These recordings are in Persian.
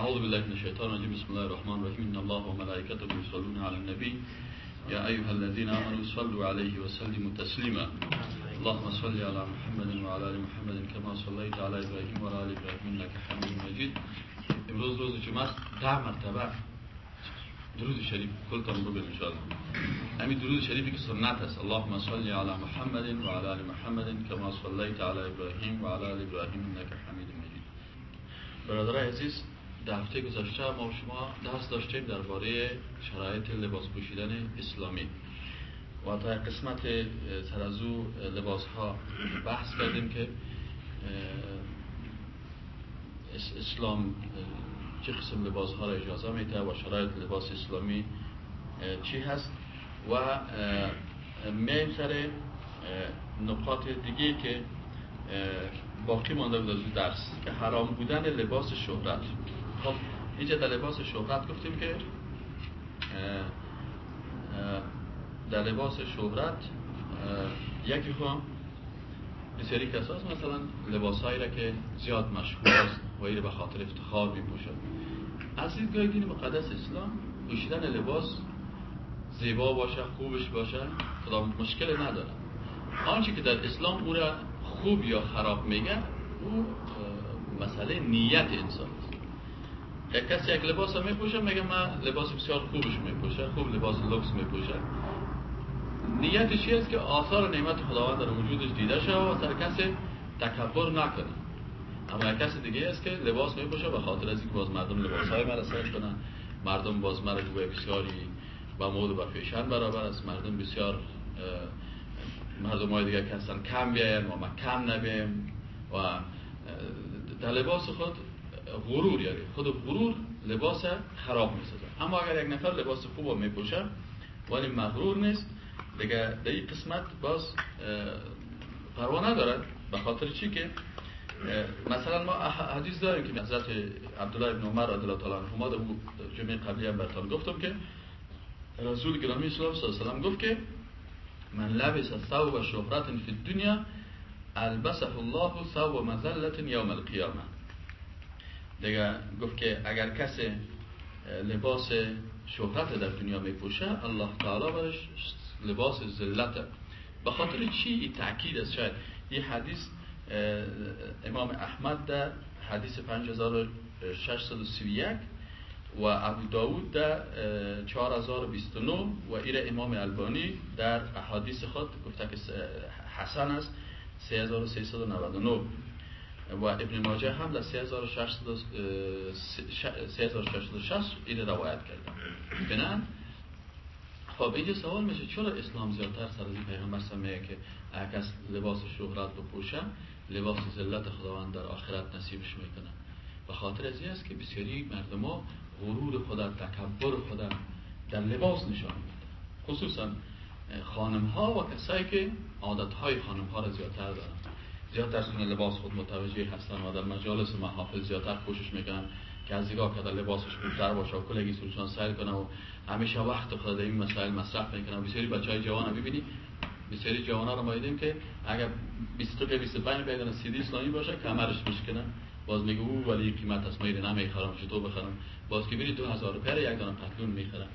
أعوذ بالله من الشيطان الرجيم. بسم الله الرحمن الرحيم. إن الله وملائكته يصلون على النبي. يا أيها الذين آمنوا صلوا عليه وسلموا تسليما. اللهم صل على محمد وعلى آل محمد كما صليت على إبراهيم وعلى آل إبراهيم إنك حميد مجيد. امروز روز جمعه ده مرتبه درود شریف. کلتان بگید ان شاء الله همین درود شریفی که سنت است. اللهم صل علی محمد و علی آل محمد كما صلیت علی ابراهیم و علی آل ابراهیم انک حمید مجید برادرای عزیز در هفته گذشته ما شما درس داشتیم درباره شرایط لباس پوشیدن اسلامی. و تا قسمت سر از لباس ها بحث کردیم که اسلام چه قسم لباس ها را اجازه میده و شرایط لباس اسلامی چی هست و میم سر نقاط دیگه که باقی مانده بود از درس که حرام بودن لباس شهرت. خب اینجا در لباس شهرت گفتیم که در لباس شهرت یکی هم بسیاری کساس مثلا لباسهایی را که زیاد مشهور است و ایره به خاطر افتخار می پوشد. از دیدگاه دین مقدس اسلام پوشیدن لباس زیبا باشه خوبش باشه خدا مشکل نداره آنچه که در اسلام او را خوب یا خراب میگه او مسئله نیت انسان. یک کسی یک لباس می پوشه میگه من لباس بسیار خوبش می پوشه خوب لباس لکس می پوشه نیتش است که آثار نعمت خداوند در وجودش دیده شده و سر کسی تکبر نکنه. اما یک کسی دیگه است که لباس می پوشه به خاطر از اینکه باز مردم لباس های مرا سرچ کنن. مردم باز مرا گوه بسیاری با مود و فیشن برابر است. مردم بسیار مردم های دیگه که هستن کم بیاین و ما کم نبیم و در لباس خود غرور یاری. خود غرور لباس خراب می اما اگر یک نفر لباس خوب می پوشه ولی مغرور نیست دیگه در این قسمت باز پروا ندارد. به خاطر چی که مثلا ما حدیث داریم که حضرت عبدالله ابن عمر رضی الله تعالی عنهما در جمعه قبلی هم براتون گفتم که رسول گرامی اسلام صلی الله علیه و گفت که من لبس ثوب شهرت فی الدنیا البسه الله ثوب مذلت یوم القیامه دیگه گفت که اگر کسی لباس شهرت در دنیا میپوشه الله تعالی برش لباس ذلت. به خاطر چی؟ این تاکید است. شاید این حدیث امام احمد در حدیث 5631 و ابو داود در 4029 و ایر امام البانی در احادیث خود گفته که حسن است 3399 و ابن ماجه هم در 3660 این روایت کرده. بنان خب اینجا سوال میشه چرا اسلام زیادتر سر از پیغمبر میگه که کس لباس شهرت بپوشه لباس ذلت خداوند در آخرت نصیبش می‌کنه؟ به خاطر از است که بسیاری مردم ها غرور خدا تکبر خدا در لباس نشان میده خصوصا خانم ها و کسایی که عادت های خانم ها را زیادتر دارن. زیادتر سون لباس خود متوجه هستن و در مجالس محافل زیادتر کوشش می‌کنن که از دیگاه که در لباسش خوبتر باشه و کلگی سوچان سیر کنه و همیشه وقت خود در این مسائل مصرف می‌کنه. بسیاری بچه های جوان ببینی بسیاری جوان ها رو ما که اگر 22 25 پیدا سیدی اسلامی باشه کمرش میشکنه. باز میگه او ولی قیمت است ما اینو نمی‌خرم چطور بخرم؟ باز که بری 2000 پر یک دانه پتلون می‌خرم.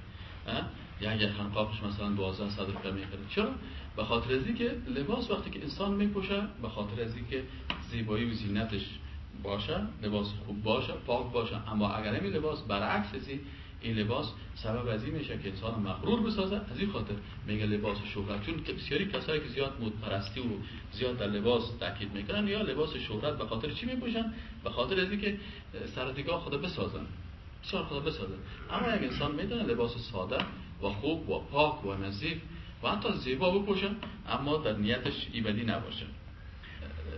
یک یک خنقافش مثلا 1200 روپیه می‌خره. چرا؟ به خاطر از که لباس وقتی که انسان میپوشه به خاطر از که زیبایی و زینتش باشه لباس خوب باشه پاک باشه. اما اگر این لباس برعکس ازی این لباس سبب از این میشه که انسان مغرور بسازه. از این خاطر میگه لباس شهرت. چون بسیاری کسایی که زیاد مود پرستی و زیاد در لباس تاکید می‌کنن یا لباس شهرت به خاطر چی میپوشن؟ به خاطر از که سر خدا بسازن. بسیار خدا بسازن. اما یک انسان می‌دونه لباس ساده و خوب و پاک و نظیف و حتی زیبا بپوشن اما در نیتش ایبدی نباشه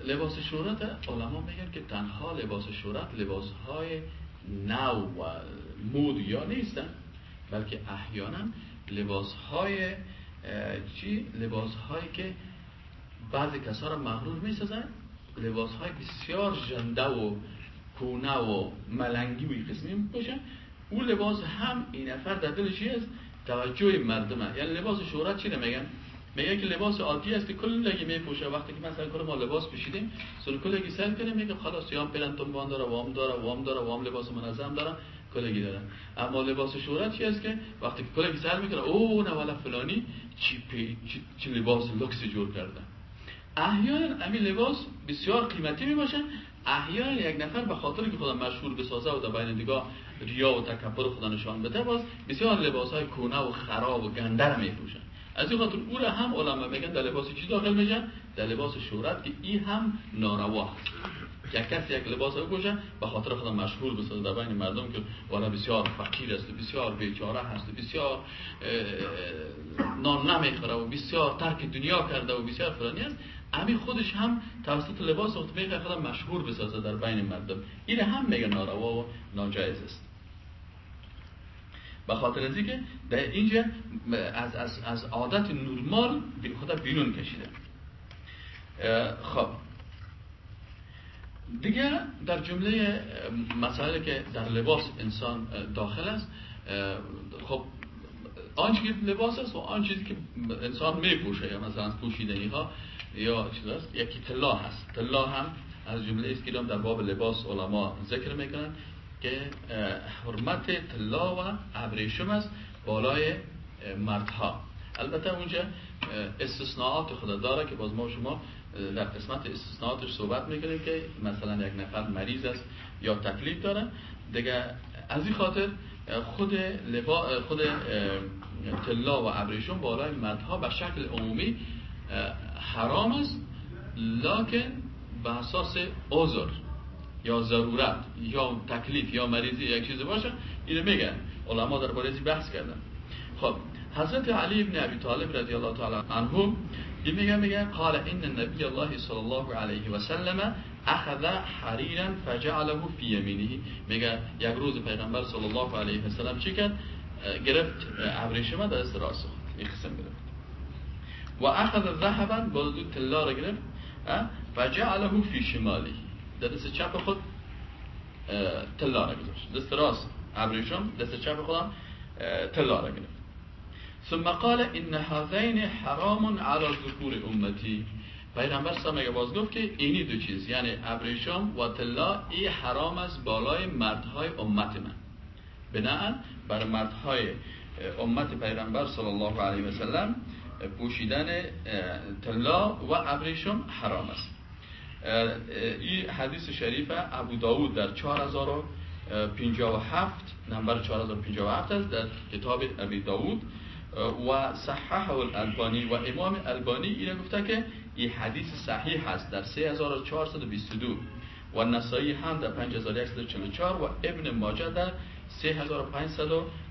لباس شهرت علما میگن که تنها لباس شهرت لباس های نو و مود یا نیستن بلکه احیانا لباس های چی؟ لباس هایی که بعضی کسا را مغرور می‌سازن لباس های بسیار جنده و کونه و ملنگی و قسمی میپوشن. اون لباس هم این نفر در دلش است توجه مردمه یعنی لباس شهرت چی نمیگن میگه که لباس عادی است که کلگی میپوشه. وقتی که مثلا کل ما لباس پوشیدیم سر کلگی سر کنیم میگه خلاص یا پیرن تنبان داره وام داره وام داره وام لباس منظم داره کلگی داره. اما لباس شهرت چی است که وقتی که کلگی سر می‌کنه او نه والا فلانی چی, پی چی, لباس لکس جور کرده. احیانا امی لباس بسیار قیمتی می باشه احیانا یک نفر به خاطر که خدا مشهور بسازه و در بین دیگاه ریا و تکبر خدا نشان بده باز بسیار لباس های کونه و خراب و گنده را میپوشن. از این خاطر او را هم علما میگن در لباس چی داخل میشن؟ در لباس شهرت که این هم ناروا یک کسی یک لباس رو بپوشه به خاطر خدا مشهور بسازه در بین مردم که والا بسیار فقیر است بسیار بیچاره هست بسیار نان نمی‌خوره و بسیار ترک دنیا کرده و بسیار فلانی است. امی خودش هم توسط لباس خود میگه خدا مشهور بسازه در بین مردم. این هم میگه ناروا و ناجایز است. به خاطر از که در اینجا از, از, از عادت نورمال خدا بیرون کشیده. خب. دیگه در جمله مسائلی که در لباس انسان داخل است خب آنچه که لباس است و آن چیزی که انسان میپوشه یا مثلا پوشیدنی ها یا چیز یکی طلا هست. طلا هم از جمله است که در باب لباس علما ذکر می‌کنن که حرمت طلا و ابریشم است بالای مردها. البته اونجا استثناءات خدا داره که باز ما شما در قسمت استثناءاتش صحبت می‌کنیم که مثلا یک نفر مریض است یا تکلیف داره. دیگه از این خاطر خود لبا خود طلا و ابریشم بالای مردها به شکل عمومی حرام است لکن به اساس عذر یا ضرورت یا تکلیف یا مریضی یک چیزی باشه اینو میگن. علما در باره بحث کردن. خب حضرت علی ابن ابی طالب رضی الله تعالی عنه این میگه میگه قال ان النبي الله صلی الله علیه و سلم اخذ حریرا فجعله فی یمینه. میگه یک روز پیغمبر صلی الله علیه و سلم چی گرفت ابریشم در راست خود این قسم گرفت. و اخذ ذهبا باز طلا را گرفت فجعله فی شمالی در دست چپ خود طلا را گذاشت. دست راست ابریشم دست چپ خودم طلا را گرفت. ثم قال ان هذین حرام على ذکور امتی. پیغمبر صلی باز گفت که اینی دو چیز یعنی ابریشم و طلا ای حرام است بالای مردهای امت من. بناهن بر مردهای امت پیغمبر صلی الله علیه و سلم پوشیدن طلا و ابریشم حرام است. این حدیث شریف ابو داود در 4057 نمبر 4057 است در کتاب ابی داود. و صححه الالبانی و امام البانی اینه گفته که این حدیث صحیح هست در 3422 و نسایی هم در 5144 و ابن ماجه در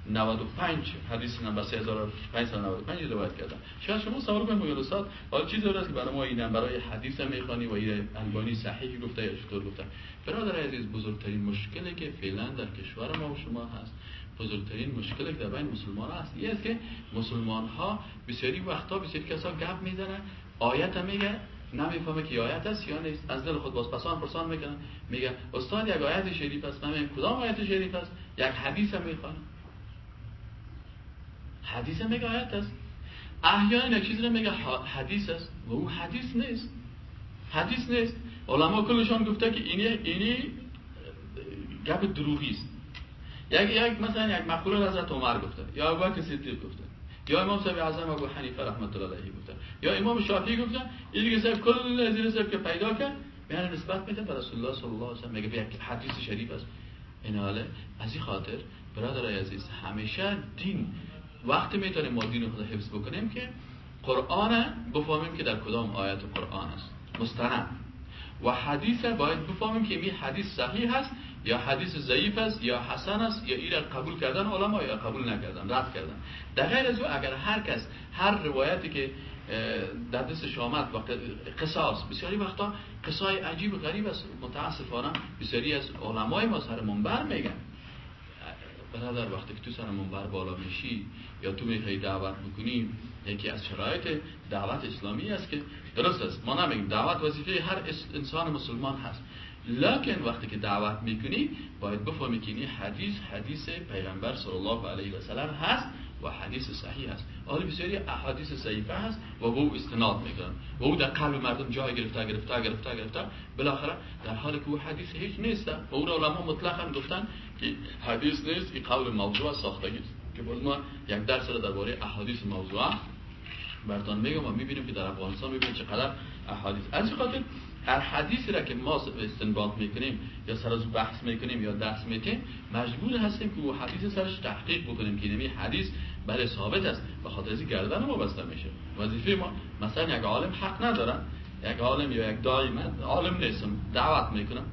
3595 حدیث نمبر 3595 روایت کردن شاید شما سوال کنید مگه استاد حالا چیزی است که برای ما این برای حدیث می‌خوانی و این البانی صحیح گفته یا چطور گفته. برادر عزیز بزرگترین مشکلی که فعلا در کشور ما و شما هست بزرگترین مشکلی که در بین مسلمان هست این است که مسلمان ها بسیاری وقتا بسیاری کسا گپ می‌زنن آیت میگه نمی‌فهمه که آیت است یا نیست. از دل خود باز پسان پرسان می‌کنن میگه استاد یک آیت شریف است. من کدام آیت شریف است؟ یک حدیث هم می‌خوانم. حدیث میگه آیت است؟ احیانا چیزی رو میگه حدیث است؟ و او حدیث نیست. حدیث نیست. علما کلشان گفته که اینی اینی گپ دروغی است. یک یک مثلا یک مقوله از حضرت عمر گفته یا ابوبکر صدیق گفته یا امام صاحب اعظم ابو حنیفه رحمت الله علیه گفته یا امام شافعی گفته این دیگه صاحب کل زیر صاحب که پیدا کرد میان نسبت میده به رسول الله صلی الله علیه و میگه یک حدیث شریف است. این حاله از این خاطر برادر عزیز همیشه دین وقتی می‌تونیم ما دین خدا حفظ بکنیم که قرآن بفهمیم که در کدام آیت قرآن است. مستند. و حدیث باید بفهمیم که این حدیث صحیح است یا حدیث ضعیف است یا حسن است یا این قبول کردن علما یا قبول نکردن رد کردن. در غیر از او اگر هر کس هر روایتی که در دستش آمد وقت قصاص بسیاری وقتا قصای عجیب و غریب است. متاسفانه بسیاری از علمای ما سر منبر میگن. برادر وقتی که تو سر منبر بالا میشی یا تو می‌خوای دعوت بکنی یکی از شرایط دعوت اسلامی است که درست است. ما نمیگیم دعوت وظیفه هر انسان مسلمان هست. لکن وقتی که دعوت می‌کنی باید بفهمی که این حدیث حدیث پیغمبر صلی الله علیه و سلم هست. و حدیث صحیح است. حالا بسیاری احادیث ضعیفه هست و او استناد می‌کنن. و او در قلب مردم جای گرفته گرفته گرفته گرفته. بالاخره در حالی که او حدیث هیچ نیست و او را علما مطلقا گفتن که حدیث نیست این قول موضوع ساختگی است. که باز ما یک درس را درباره احادیث موضوع براتون میگم و می‌بینیم که در افغانستان می‌بینیم چقدر احادیث. از خاطر هر حدیثی را که ما استنباط می‌کنیم یا سر از بحث می‌کنیم یا درس می‌کنیم مجبور هستیم که او حدیث سرش تحقیق بکنیم که نمی حدیث بله ثابت است. به خاطر از گردن ما بسته میشه. وظیفه ما مثلا یک عالم حق نداره. یک عالم یا یک دایی من عالم نیستم دعوت می‌کنم.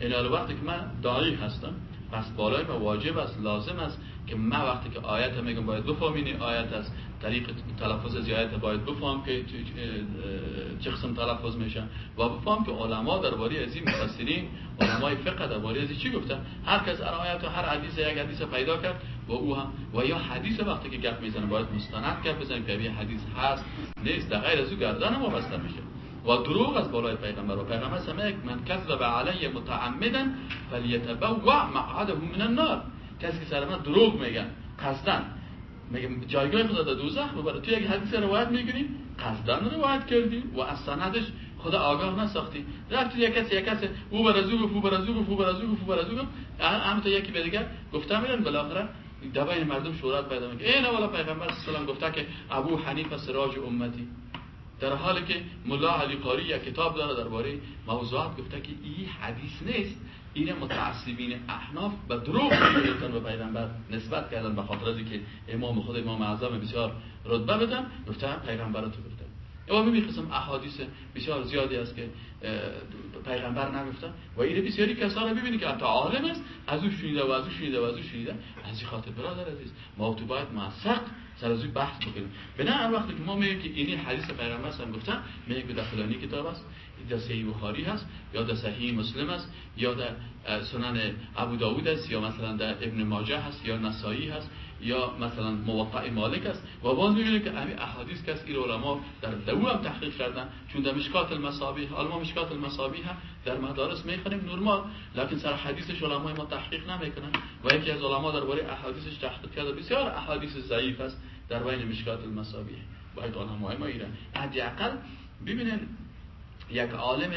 این وقتی که من دایی هستم پس بالای ما واجب است لازم است که من وقتی که آیت میگم باید بفهمین آیت است طریق تلفظ از آیت باید بفهم که چه قسم تلفظ میشن و بفهم که علما درباره از این مفسرین علمای فقه درباره از چی گفتن؟ هر کس هر آیت و هر حدیث یک حدیث پیدا کرد و او هم. و یا حدیث وقتی که گپ می‌زنه باید مستند گپ بزنیم که این حدیث هست نیست در غیر از او گردن ما بسته میشه. و دروغ از بالای پیغمبر و پیغمبر سمیک من کذب علی متعمدا فلیتبوع مقعده من النار. کسی که سر دروغ میگن قصدن. میگه جایگاه خدا در دوزخ ببره تو یک حدیث روایت می‌گیری قصدن روایت کردی و از سندش خدا آگاه نساختی. رفت یک کسی یک کسی او برازو گفت او برازو گفت او برازو گفت او برازو گفت. تا یکی به دیگر گفته میرن بالاخره دبای مردم شورات پیدا می‌کنه. این اولا پیغمبر صلی الله گفته که ابو حنیفه سراج امتی. در حالی که ملا علی قاری یک کتاب داره درباره موضوعات گفته که این حدیث نیست. این متعصبین احناف به دروغ گرفتن به پیغمبر نسبت کردن به خاطر که امام خود امام اعظم بسیار رتبه بدن. گفته پیغمبر تو گفته. اما می قسم احادیث بسیار زیادی است که پیغمبر نگفته. و این بسیاری کسا رو ببینید که حتی عالم است. از او شنیده و از او شنیده و از او شنیده. از این خاطر برادر عزیز ما تو باید موثق سر از بحث بکنیم. به هر وقتی که ما میگیم که اینی حدیث پیغمبر هم گفتن میگیم که در فلانی کتاب است در صحیح بخاری هست یا در صحیح مسلم است یا در سنن ابو داود است یا مثلا در ابن ماجه هست یا نسایی هست. یا مثلا موقع مالک است. و باز می‌بینیم که همین احادیث کس این علما در دو هم تحقیق کردن چون در مشکات المصابیح علما مشکات المصابیح در مدارس می‌خونیم نرمال لکن سر حدیثش علمای ما تحقیق نمی‌کنن. و یکی از علما درباره احادیثش تحقیق کرده بسیار احادیث ضعیف است در بین مشکات المصابیح. باید علمای ما ایران. حداقل ببینن یک عالم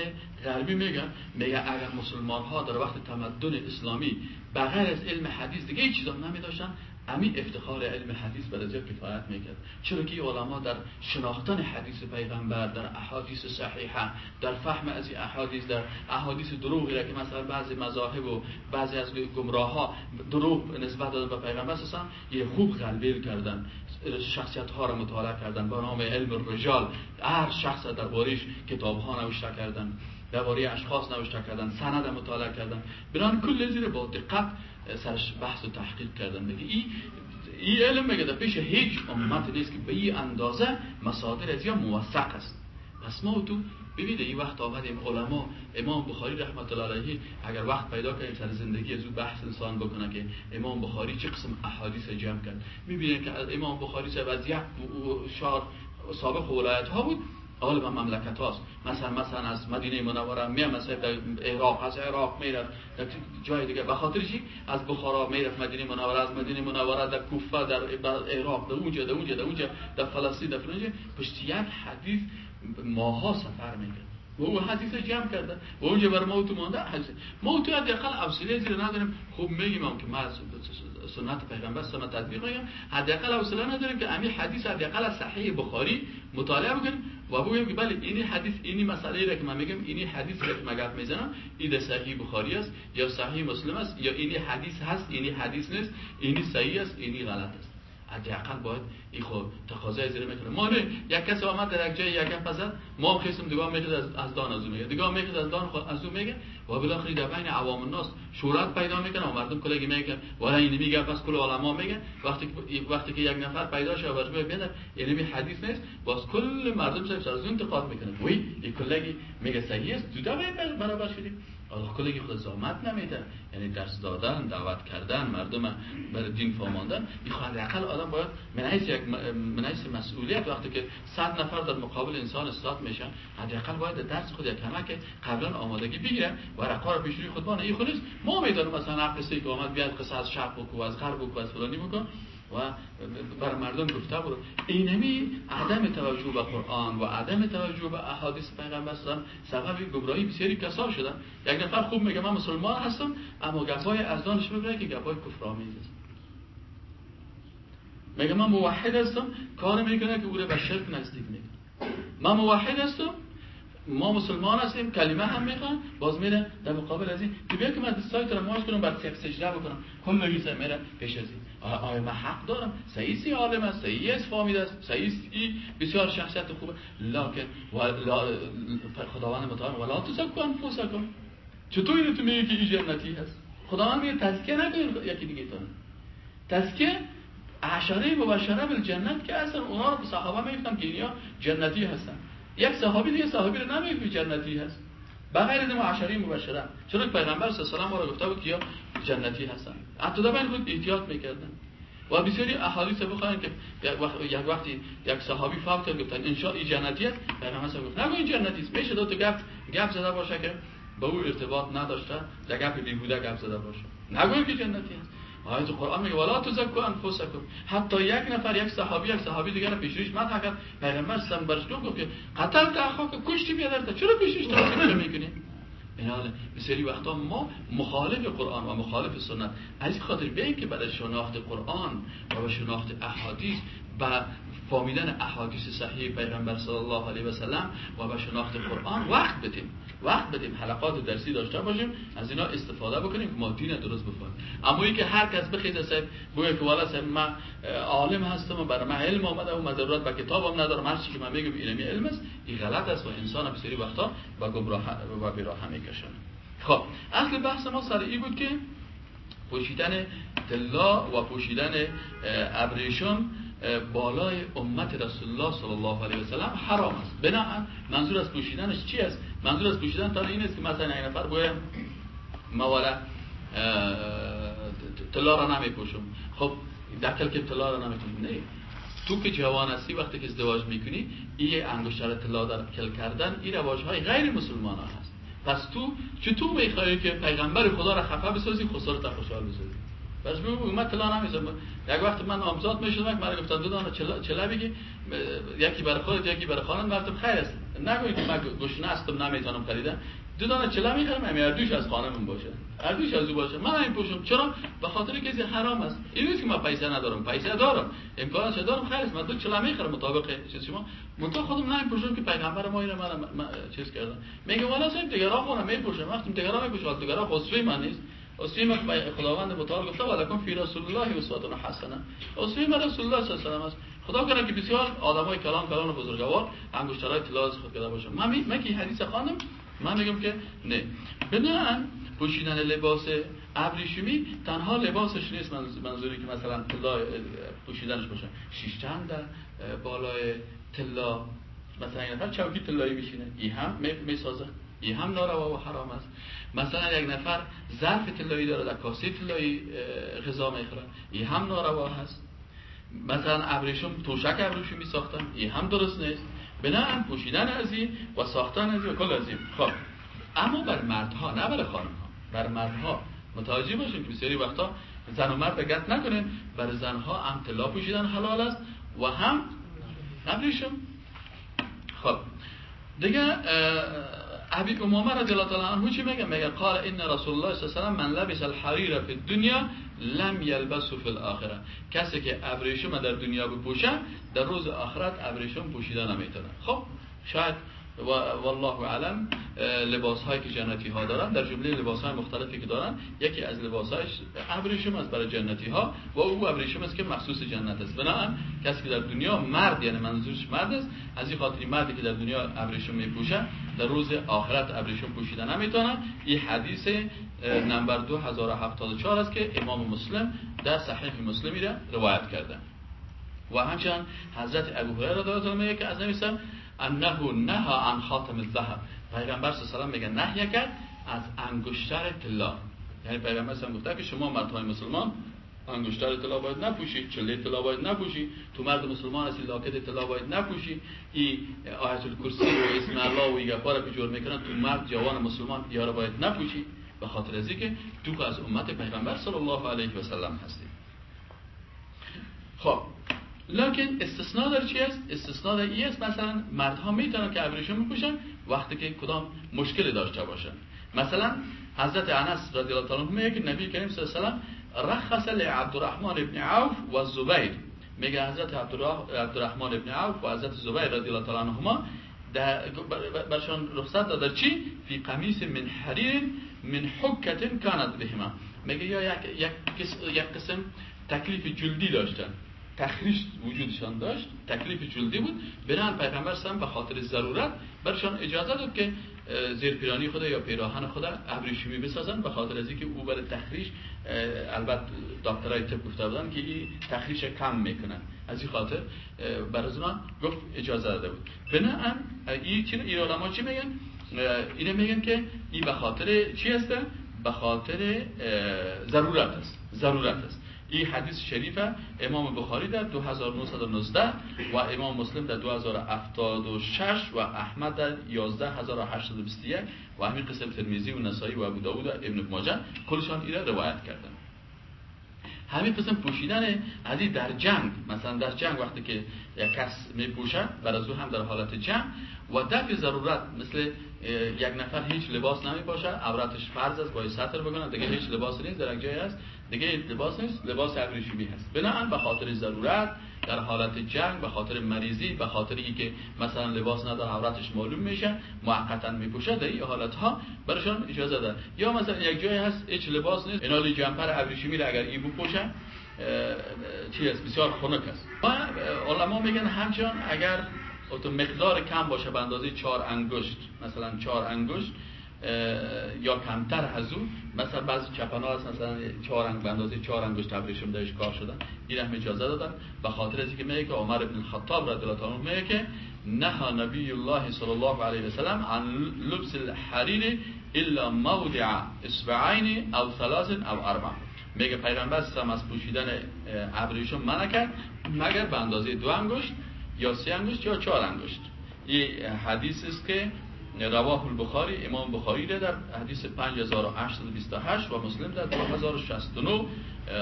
غربی میگن میگه اگر مسلمان ها در وقت تمدن اسلامی بغیر از علم حدیث دیگه چیزا نمی داشتن همین افتخار علم حدیث بر از کفایت می‌کرد. چرا که علما در شناختن حدیث پیغمبر در احادیث صحیحه در فهم از این احادیث در احادیث دروغی را که مثلا بعضی مذاهب و بعضی از گمراه ها دروغ نسبت دادن به پیغمبر اساسا یه خوب غلبیل کردن. شخصیت ها را مطالعه کردن با نام علم الرجال. هر شخص در باریش کتاب ها نوشته کردن درباره اشخاص نوشته کردن سند مطالعه کردن. بران کل زیر با دقت سرش بحث و تحقیق کردن بگی این این علم میگه در پیش هیچ امت نیست که به این اندازه مصادر از یا موثق است. پس ما تو ببینید این وقت آمدیم علما امام بخاری رحمت الله علیه اگر وقت پیدا کنیم سر زندگی از او بحث انسان بکنه که امام بخاری چه قسم احادیث جمع کرد. می‌بینید که امام بخاری سه از یک شار سابق ولایت ها بود. غالبا مملکت هاست. مثلا مثلا از مدینه منوره می مثلا در عراق از عراق می‌رفت. در جای دیگه به خاطر چی؟ از بخارا می‌رفت مدینه منوره. از مدینه منوره در کوفه در عراق در اونجا در اونجا در اونجا در فلسطین در فلانجا پشت یک حدیث ماها سفر می‌کرد. و او حدیث جمع کرده. و اونجا بر موت مانده حدیث. موت حداقل حوصله زیر نداریم خوب میگیم که ما سنت پیغمبر سنت تطبیق کنیم حداقل حوصله نداریم که همین حدیث حداقل از صحیح بخاری مطالعه بکنیم. و بگیم که بله اینی حدیث اینی مسئله را که من میگم اینی حدیث را که من می‌زنم این صحیح بخاری است یا صحیح مسلم است یا اینی حدیث هست اینی حدیث نیست اینی صحیح است اینی غلط است. حداقل باید این خود تقاضای زیر می‌کنه ما یک کسی آمد در یک جای یک پزد. ما خیسم دیگاه میگه از از دان از میگه. دیگاه میگه از دان از میگه. و بالاخره در بین عوام الناس شورت پیدا می‌کنه و مردم کلگی میگه ولی این میگه پس کل علما میگه وقتی وقتی که یک نفر پیدا شه و بیاد علمی حدیث نیست. باز کل مردم سر از انتقاد می‌کنه. وی این کلگی میگه صحیح است. جدا برابر شدیم. کلی خود زامت نمیده. یعنی درس دادن دعوت کردن مردم برای دین فهماندن این خواهد اقل آدم باید منعیس یک منعیس مسئولیت وقتی که صد نفر در مقابل انسان استاد میشن حداقل باید درس خود یک که قبلا آمادگی بگیره و رقا رو پیش خود بانه این خودش ما می‌دانیم مثلا قصه که آمد بیاد قصه از شرق بکو از غرب بکو از فلانی بکن و بر مردم گفته بود. اینمی عدم توجه به قرآن و عدم توجه به احادیث پیغمبر سبب گمراهی بسیاری کسا شدن. یک نفر خوب میگه من مسلمان هستم اما گپای از دانش بگه که گپای کفرآمیز است. میگه من موحد هستم کار می‌کنه که او به شرک نزدیک می‌کنه. من موحد هستم ما مسلمان هستیم کلمه هم می‌خوان باز میره در مقابل از این بیا که من سایت رو ماش کنم بعد سجده بکنم کل میره پیش از این. آیا من حق دارم. سعیسی عالم است سعی است فامید است سعیسی بسیار شخصیت خوبه. لکن خداوند متعال ولا تزکو انفسکم. چطور اینو تو میگی که این جنتی هست؟ خداوند میگه تزکیه نکنید یکی دیگه تون تزکیه عشره مبشره بالجنت که اصلا اونا رو به صحابه می‌گفتن که اینیا جنتی هستن. یک صحابی دیگه صحابی رو نمیگه جنتی هست. بغیر از معاشری مبشره. چرا پیغمبر صلی الله علیه و آله گفته بود که جنتی هستن. حتی در خود احتیاط می‌کردن. و بسیاری احادیث بخواین که یک وقتی یک صحابی فوت کرد گفتن ان شاء جنتی است؟ پیغمبر گفت نگو این جنتی است. میشه دو تا گپ زده باشه که با او ارتباط نداشته در گپ بیهوده گپ زده باشه. نگو که جنتی است. آیت قرآن میگه ولا تزکو انفسکم. حتی یک نفر یک صحابی یک صحابی دیگر پیش ریش مدح کرد پیغمبر سم برش گفت که قتل تا اخاک کشتی بیادر چرا پیش ریش تو می‌کنی حاله بسیاری وقتا ما مخالف قرآن و مخالف سنت. از این خاطر بیاییم که برای شناخت قرآن و به شناخت احادیث و فامیدن احادیث صحیح پیغمبر صلی الله علیه و سلم و به شناخت قرآن وقت بدیم. وقت بدیم. حلقات درسی داشته باشیم. از اینا استفاده بکنیم که ما دین درست بفهمیم. اما اینکه هر کس بخیزه صاحب بگه که والا صاحب من عالم هستم و برای من علم آمده و ضرورت به کتابم ندارم. هر چیزی که من میگم علمی علم است. این غلط است و انسان بسیاری وقتا با گمراه و بیراه می‌کشن. خب اصل بحث ما سر ای بود که پوشیدن طلا و پوشیدن ابریشم بالای امت رسول الله صلی الله علیه و سلم حرام است. بنابراین منظور از پوشیدنش چی است؟ منظور از پوشیدن تا این است که مثلا این نفر بگه موالا طلا را نمی پوشم خب دکل که طلا را نمی نه. تو که جوان هستی وقتی که ازدواج می‌کنی این انگشتر طلا در کل کردن این رواج های غیر مسلمانان هست. پس تو چطور میخوایی که پیغمبر خدا را خفه بسازی خسارت خوشحال بسازی؟ بس بگو من طلا نمیزم یک وقت من آمزاد می‌شدم که من گفتن دو دانه چلا بگی یکی برای خودت یکی برای خانم. گفتم خیر است. نگویید که من گشنه هستم نمی‌تونم خریدم. دو دانه چلا می‌خرم همین اردوش از خانمم باشه. اردوش از او باشه. من این پوشم. چرا؟ به خاطر که حرام است. این نیست که من پیسه ندارم. پیسه دارم. امکانش دارم. خیر است. من دو چلا می‌خرم مطابق چیز شما. منتها خودم نه پوشم که پیغمبر ما اینو من چیز کردم. میگه والا صاحب دیگران خودم میپوشم وقتی دیگران میپوشم دیگران خصوصی من نیست. اسویم خداوند متعال گفته ولکن فی رسول الله اسوه حسنه اسویم رسول الله صلی الله علیه و است خدا کنه که بسیار آدمای کلام کلام بزرگوار انگشترای طلا خود کرده باشن من من که حدیث خانم من میگم که نه بدون پوشیدن لباس ابریشمی تنها لباسش نیست منظوری که مثلا طلا پوشیدنش باشه شش چند بالای طلا مثلا این نفر چوکی طلایی میشینه این هم می‌سازه این هم ناروا و حرام است. مثلا یک نفر ظرف طلایی داره در کاسه طلایی غذا می‌خوره. این هم ناروا هست. مثلا ابریشم توشک ابریشمی ساختن این هم درست نیست. بنابراین پوشیدن از این و ساختن از این کل از این. خب. اما بر مردها نه بر خانم ها بر مردها. متوجه باشیم که بسیاری وقتا زن و مرد بگت نکنیم بر زنها هم طلا پوشیدن حلال است و هم ابریشم. خب. دیگه ابی امامه رضی الله تعالی عنه چی میگه؟ میگه قال ان رسول الله صلی الله علیه و من لبس الحریر فی الدنیا لم یلبسه فی الاخره. کسی که ابریشم در دنیا بپوشه در روز آخرت ابریشم پوشیده نمی‌تونه. خب شاید و والله علم لباس هایی که جنتی ها دارن در جمله لباس های مختلفی که دارن یکی از لباس هایش ابریشم است برای جنتی ها و او ابریشم است که مخصوص جنت است. بنابراین کسی که در دنیا مرد یعنی منظورش مرد است از این خاطر مردی که در دنیا ابریشم میپوشه در روز آخرت ابریشم پوشیده نمی‌تونه این حدیث نمبر 2074 است که امام مسلم در صحیح مسلمی را روایت کرده. و همچنان حضرت ابو هریره رضی عنه که از نبی انه نها عن خاتم الذهب. پیغمبر صلی الله علیه میگه نهی کرد از انگشتر طلا. یعنی پیغمبر صلی گفته که شما مردهای مسلمان انگشتر طلا باید نپوشی چله طلا باید نپوشی تو مرد مسلمان هستی لاکت طلا باید نپوشی. ای آیت الکرسی و اسم الله و ایگه پارا که جور می‌کنن تو مرد جوان مسلمان یارا باید نپوشی. به خاطر از که تو از امت پیغمبر صلی الله علیه و سلم هستی. خب لکن استثناء در چی است؟ استثناء در ای است مثلا مردها می‌تونن که ابریشم بپوشن وقتی که کدام مشکل داشته باشن. مثلا حضرت انس رضی الله تعالی عنه میگه نبی کریم صلی الله علیه و رخص لعبدالرحمن ابن عوف و زبیر. میگه حضرت عبدالرحمن ابن عوف و حضرت زبیر رضی الله تعالی عنهما برشان رخصت داد چی؟ فی قمیص من حریر من حکت کانت بهما. میگه یا یک, یک قسم تکلیف جلدی داشتن. تخریش وجودشان داشت. تکلیف جلدی بود. برن پیغمبر سم به خاطر ضرورت برشان اجازه داد که زیر پیرانی خدا یا پیراهن خدا ابریشمی بسازن به خاطر از اینکه او برای تخریش البته دکترای طب گفته بودن که این تخریش کم می‌کنن. از این خاطر بر از گفت اجازه داده بود. بنابراین این چی این علما چی میگن؟ اینه میگن که این به خاطر چی هست به خاطر ضرورت است. ضرورت است. این حدیث شریفه امام بخاری در 2919 و امام مسلم در 2076 و احمد در 11821 و همین قسم ترمیزی و نسایی و ابو داود و ابن ماجه کلشان ایره روایت کردن. همین قسم پوشیدن از در جنگ مثلا در جنگ وقتی که یک کس می پوشد بر از هم در حالت جنگ و دفع ضرورت مثل یک نفر هیچ لباس نمی باشه عورتش فرض است باید سطر بکنه دیگه هیچ لباس نیست در جای است. دیگه لباس نیست لباس ابریشمی هست. بنابراین به خاطر ضرورت در حالت جنگ به خاطر مریضی به خاطر که مثلا لباس نداره عورتش معلوم میشه موقتا میپوشه در این حالت ها برشان اجازه ده یا مثلا یک جای هست هیچ لباس نیست اینالی جمپر ابریشمی را اگر این بپوشه چی است بسیار خنک است و علما میگن همچنان اگر مقدار کم باشه به اندازه چهار انگشت مثلا چهار انگشت یا کمتر از اون. مثلا بعضی چپن ها هست مثلا چهار انگ اندازه چهار انگشت ابریشم درش کار شدن. این هم اجازه دادن. به خاطر از اینکه میگه که عمر بن الخطاب رضی الله عنه میگه که نها نبی الله صلی الله علیه و سلم عن لبس الحریر الا موضع اصبعین او ثلاث او اربع. میگه پیغمبر سم از پوشیدن ابریشم منع کرد. مگر به اندازه دو انگشت یا سه انگشت یا چهار انگشت. این حدیث است که رواه البخاری امام بخاری در حدیث 5828 و مسلم در 2069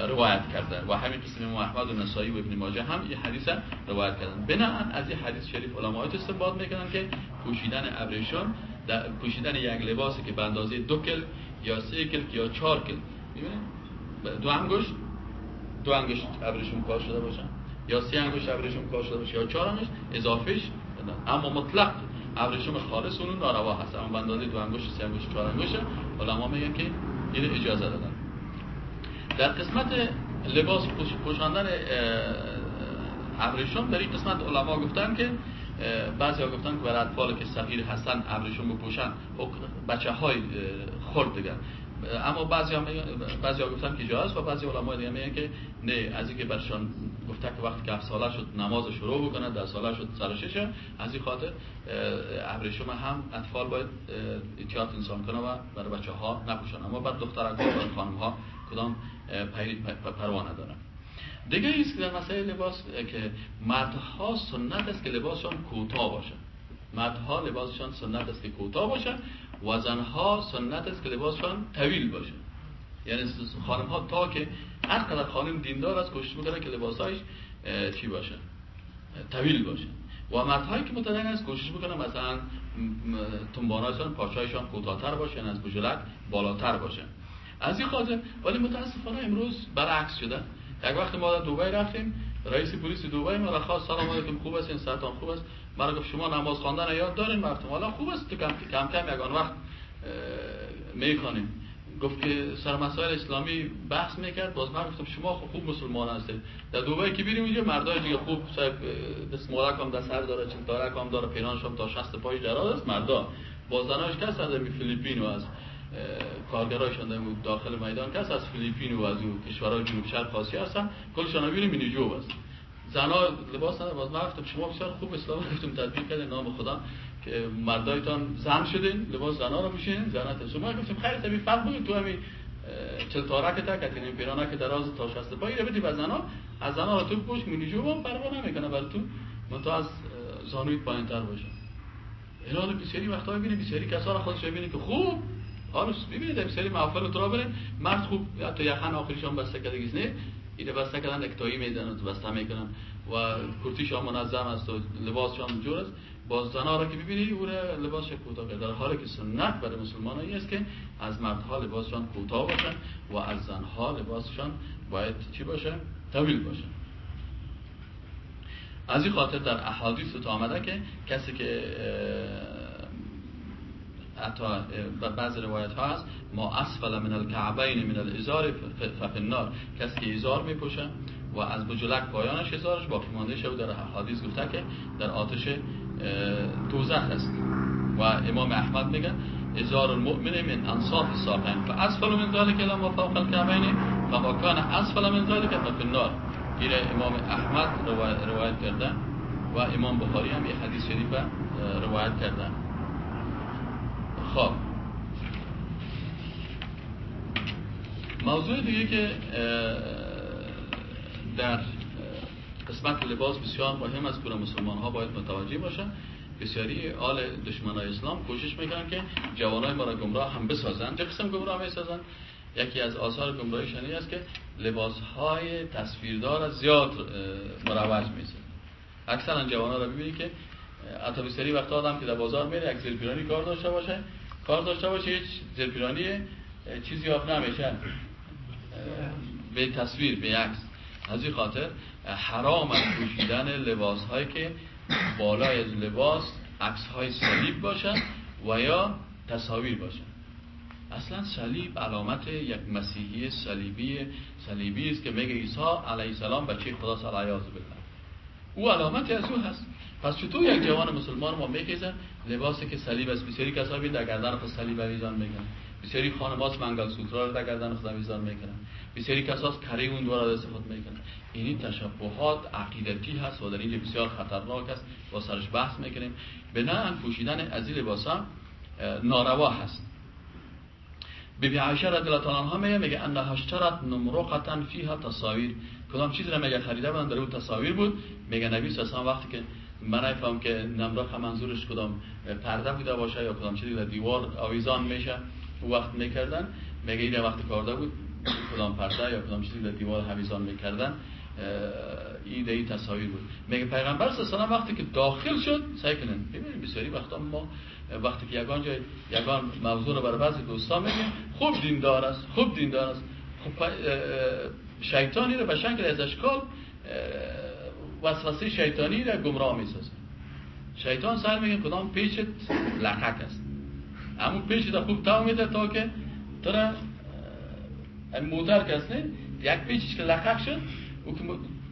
روایت کرده. و همین قسم امام احمد و نسائی و ابن ماجه هم این حدیث روایت کردن. بناهن از این حدیث شریف علماء استنباط می‌کنن که پوشیدن ابریشم در پوشیدن یک لباسی که به اندازه دو کل یا سه کل یا چهار کل دو انگشت دو انگشت ابریشم کار شده باشن یا سه انگشت ابریشم کار شده باشه یا چهار انگشت اضافهش اما مطلق ابریشم خالص اون ناروا هست. اما بندازی دو انگشت سه انگشت چهار انگشت. علما میگن که این اجازه دادن. در قسمت لباس پوشاندن ابریشم در این قسمت علما گفتن که بعضی ها گفتن که برای اطفال که صغیر هستن ابریشم بپوشن بچه های خرد دیگر. اما بعضی ها, بعضی ها گفتن که جایز و بعضی علما دیگه میگن که نه از اینکه برشان گفته که وقتی که ساله شد نماز شروع بکنه در ساله شد سال شش از این خاطر ابریشم هم اطفال باید احتیاط انسان کنه و برای بچه ها نپوشن. اما بعد دخترک ها و خانم ها کدام پروانه دارن دیگه ایست که در مسئله لباس که مردها سنت است که لباسشان کوتاه باشه. مردها لباسشان سنت است که کوتاه باشه و زنها سنت است که لباسشان طویل باشه. یعنی خانم ها تا که هر قدر خانم دیندار است کوشش می‌کنه که لباسایش چی باشه؟ طویل باشه. و مردهایی که متدین است کوشش می‌کنه مثلا تنبانایشان پاچایشان کوتاهتر باشه یعنی از بجلک بالاتر باشه. از این خاطر ولی متاسفانه امروز برعکس شده. یک وقت ما در دوبای رفتیم رئیس پلیس دوبای ما را خواست سلام علیکم خوب است این ساعتان خوب است؟ مرا گفت شما نماز خواندن یاد دارین مردم حالا خوب است کم کم کم یگان وقت می‌خوانیم. گفت که سر مسائل اسلامی بحث می‌کرد باز من گفتم شما خوب مسلمان هستید. در دوبای که بریم اینجا مردای دیگه خوب صاحب دست مورک هم در سر داره چند تارک داره پیرانش هم تا شست پای دراز است مردا. با زناش کس از فیلیپین و از کارگرایشان در داخل میدان کس از فیلیپین و از کشورهای جنوب شرق آسیا هستن. کلشان ببینیم مینی جو است زنا لباس نداره. باز من گفتم شما بسیار خوب اسلام گفتم تطبیق کردین. نام خدا که مردایتان زن شدین. لباس زنا رو میشین زنات شما گفتم خیلی طبیعی فرق تو همین چل تارک تا کتین پیرانه که دراز تا شست پایی رو بدی به زنا. از زنا رو تو پوش. مینی جو هم پروا نمی‌کنه برای تو. من تو از زانوی پایین تر باشه. اینا بسیاری وقتا ببینی بسیاری کسا رو خودش ببینی که خوب حالا ببینید بسیاری محافل را بره. مرد خوب تا یخن آخریشان بسته کردگیست نه. اینه بسته کردن اکتایی می‌زنن بسته می‌کنن و کرتیشان منظم است و لباسشان جور است. باز زنها را که ببینی او را لباسش کوتاه کرده. در حالی که سنت برای مسلمان است که از مردها لباسشان کوتاه باشن و از زنها لباسشان باید چی باشه؟ طویل باشه. از این خاطر در احادیث تو آمده که کسی که حتی بعض روایت ها هست ما اسفل من الكعبین من الازار ففنار کسی که ازار میپوشه و از بجلک پایانش ازارش باقی مانده شد در حدیث گفته که در آتش دوزخ است. و امام احمد میگه ازار المؤمن من انصاف الساقین. فاسفل من ذلك لما فوق الكعبین فما كان اسفل من ذلك ففنار این امام احمد روایت کرده و امام بخاری هم یه حدیث شریف روایت کرده. خب. موضوع دیگه که در قسمت لباس بسیار مهم است که مسلمان ها باید متوجه باشن. بسیاری آل دشمن های اسلام کوشش می‌کنن که جوانای ما را گمراه هم بسازن. چه قسم گمراه می‌سازن؟ یکی از آثار گمراهی شنی است که لباس های تصویردار از زیاد مروج می‌سازن. اکثرا جوان ها را ببینید که حتی بسیاری وقت آدم که در بازار میره یک زیرپیرانی کار داشته باشه کار داشته باشه هیچ زیرپیرانی چیزی یافت نمیشه. به تصویر به عکس. از این خاطر حرام از پوشیدن لباس هایی که بالای لباس عکس های صلیب باشن و یا تصاویر باشن. اصلا صلیب علامت یک مسیحی صلیبی صلیبی است که میگه عیسی علیه السلام بچه خدا علیه بالله. او علامت از او هست. پس چطور یک جوان مسلمان ما می‌کشن لباسی که صلیب است. بسیاری کسا بین در گردن خود صلیب آویزان می‌کنن. بسیاری خانمات منگل سوترا رو در گردن خود آویزان می‌کنن. بسیاری کساس کری اون دورا استفاده می‌کنن. اینی تشبهات عقیدتی هست و در این بسیار خطرناک است. با سرش بحث می‌کنیم. نه پوشیدن از این لباس ناروا هست. بی بی عایشه رضی الله عنها میگه میگه انها اشترت نمرقتا فیها تصاویر. کدام چیزی رو میگه خریده بودن؟ در اون تصاویر بود. میگه نبی صلی وقتی که من نفهم که نمرق منظورش کدام پرده بوده باشه یا کدام چیزی در دیوار آویزان میشه وقت می‌کردن. میگه این وقت کارده بود کدام پرده یا کدام چیزی در دیوار آویزان می‌کردن. ایده ای تصاویر بود. میگه پیغمبر صلی وقتی که داخل شد سعی کنن ببینید بسیاری وقتا ما وقتی که یگان جای یگان موضوع رو برای بعضی دوستان میگیم خوب دیندار است خوب دیندار است. خب شیطانی رو به شکل از اشکال وسوسه شیطانی رو گمراه می‌سازه. شیطان سر میگه کدام پیچت لحک است. همون پیچت خوب تاو میده تا که تو را موتر کس نه یک پیچش که لحک شد او که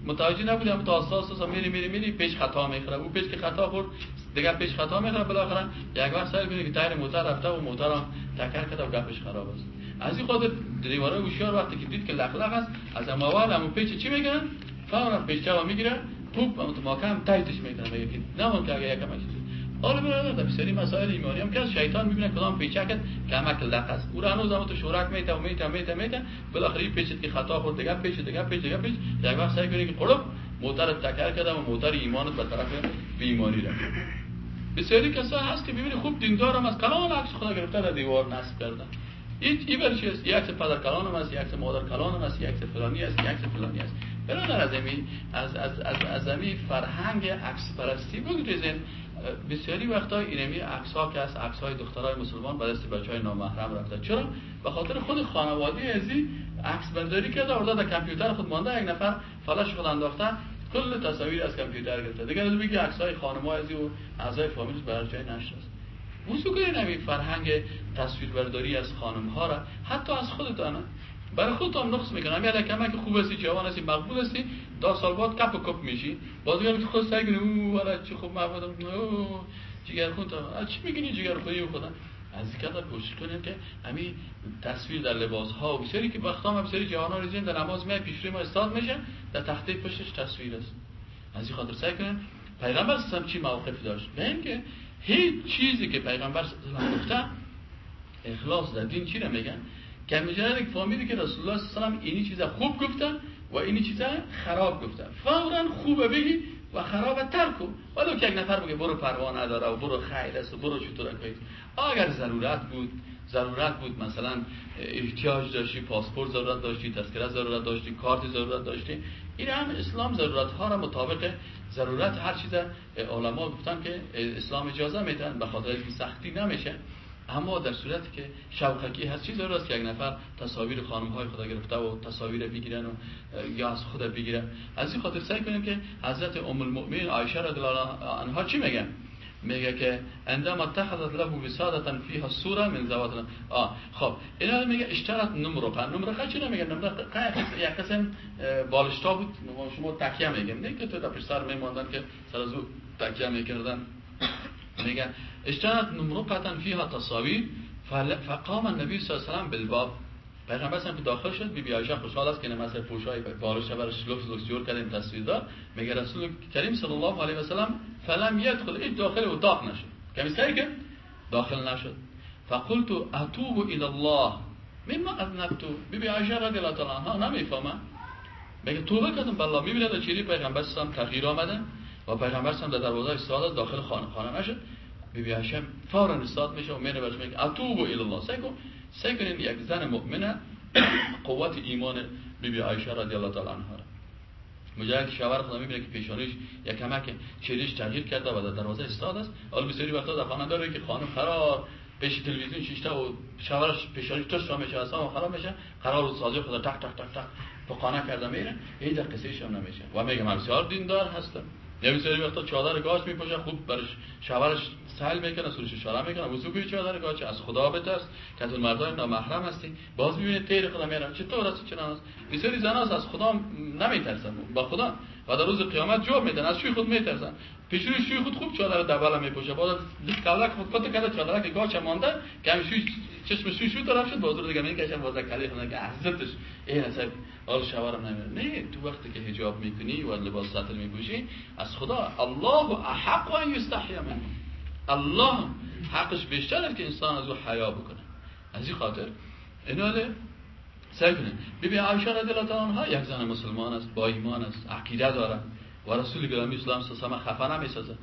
متوجه نبودم تا اساس اساس میری میری میری پیش خطا می‌خوره. او پیش که خطا خورد دیگه پیش خطا می‌خوره بالاخره. یک وقت سر کنه که تایر موتر رفته و موتر هم تکر کرده و گپش خراب است. از این خاطر دریواره هوشیار وقتی که دید که لخلق است از اول همون پیچ چی میگن فورا پیچ رو می‌گیره. توپ هم محکم تایتش می‌کنه میگه که نمون که اگه یکم چیزی حالا برادر در بسیاری مسائل ایمانی هم که از شیطان می‌بینه کدام پیچکت کمک لق است او را هنوز هم تو شورک میته و میته میته میته بالاخره پیچت که خطا خورد دیگه پیچ دیگه پیچ دیگه پیچ. یک وقت سعی کنی که قرب موتر تکر کرده و موتر ایمانت به طرف بیماری رفت بسیاری کسا هست که ببینی خوب دیندار هم از کلام عکس خدا گرفته در دیوار نصب کردن این این برچی است. یک پدر کلانم است یک مادر کلانم است یک فلانی است یک فلانی است. برادر از امی از از از از امی فرهنگ عکس پرستی بگریزین بسیاری وقتا اینمی عکس ها که از عکس های دخترای مسلمان به دست بچه های نامحرم رفته. چرا؟ به خاطر خود خانواده ازی عکس برداری کرده ورده در کامپیوتر خود مانده یک نفر فلاش خود انداخته کل تصاویر از کامپیوتر گرفته. دیگه میگه عکس های خانم ازی و اعضای فامیل بر جای وضو کنید نمی فرهنگ تصویربرداری از خانم ها را. حتی از خودتان. برای خودتان نقص می‌کنم همین کمک خوب هستی جوان هستی مقبول هستی دا سال بعد کپ و کپ میشی. بازیگر که خود سعی کنی او والا چه خوب مفهوم جگر خون تا. چی میگنی جگر خودی خدا از این کدر کوشش کنیم که همین تصویر در لباس ها و بسیاری که وقتا هم بسیاری جوان ها در نماز میای پیش ما استاد میشه در تخته پشتش تصویر است. از این خاطر سعی کنیم پیغمبر چی موقفی داشت؟ به اینکه هیچ چیزی که پیغمبر گفته اخلاص در دین چی میگن؟ که مجرد یک فهمیدی که رسول الله صلی الله علیه و اینی چیزا خوب گفتن و اینی چیزا خراب گفتن. فورا خوبه بگی و خراب ترکو ولو که یک نفر بگه برو پروا نداره و برو خیر است و برو چطور اگر ضرورت بود ضرورت بود مثلا احتیاج داشتی پاسپورت ضرورت داشتی تذکره ضرورت داشتی کارت ضرورت داشتی این هم اسلام ضرورت ها را مطابق ضرورت هر چیز علما گفتن که اسلام اجازه میدن به خاطر سختی نمیشه. اما در صورتی که شوقکی هست چیز است که یک نفر تصاویر خانم های خدا گرفته و تصاویر بگیرن و یا از خود بگیرن. از این خاطر سعی کنیم که حضرت ام المؤمنین عایشه رضی الله عنها چی میگن؟ میگه که عندما اتخذت له وسادتا فيها الصوره من زوات آه خب اینا میگه اشترت نمرقه. نمرقه چی نمیگه نمرقه یک قسم بالشتا بود. شما تکیه میگیم نه که تو در پشت سر که سر از تکیه می‌کردن. میگه اشترت نمرقه فيها تصاویر فقام النبي صلی الله علیه و بالباب پیغمبر که داخل شد. بی بی عایشه خوشحال است که مثلا پوشای بالش برش لفظ لفظ جور کردیم تصویر دار میگه رسول کریم صلی الله علیه و سلم فلم يدخل این داخل اتاق نشد. کمی سعی که داخل نشد. فقلت اتوب الى الله. مما اذنبت؟ بی بی عایشه رضی الله تعالی عنها نمی‌فهمه. میگه توبه کردم بالله می‌بینه چیری پیغمبر سلام تغییر آمده. و پیغمبر سلام در دروازه استاد داخل خانه خانه نشد. بی بی عایشه فورا استاد میشه و میره برش میگه اتوب الى الله سعی کن سعی یک زن مؤمنه قوت ایمان بی بی عایشه رضی الله تعالی عنها مجرد شوهر خدا می‌بینه که پیشانیش یک کمک چهرهش تغییر کرده و در دروازه استاد است حالا بسیاری وقتا در خانه داره که خانم قرار پیش تلویزیون شیشته و شوهرش پیشانیش تش میشه اصلا خراب میشه قرار رو سازی خدا تک تک تک تک تو خانه کرده میره این در قصه هم نمیشه و میگه من بسیار دیندار هستم یه بسیاری وقتا چادر گاش میپوشه خوب برش شوهرش سهل می‌کنه سرش اشاره می‌کنه. وضو کوی چادر گاش از خدا بترس. که از مردای نامحرم هستی. باز می‌بینه تیر خدا میره چطور است چرا است بسیاری زناس از خدا نمیترسن. با خدا. و در روز قیامت جواب میدن. از شوی خود میترسن. پیشوی شوی خود خوب چادر دبل میپوشه. لیست کالک خود کت کرده چادر که گاچ مانده که شوی چشم شوی شو طرف شد بازور دیگه میگه باز کلی خونه که حضرتش این اصلا حال شوارم نمیره. نه تو وقتی که حجاب می‌کنی و لباس سطر میپوشی از خدا الله احق ان یستحی منه. الله حقش بیشتر که انسان از او حیا بکنه. از این خاطر ایناله سعی کنید. ببین عایشه رضی الله عنها یک زن مسلمان است با ایمان است عقیده داره. و رسول گرامی اسلام سسما خفه نمی‌سازه.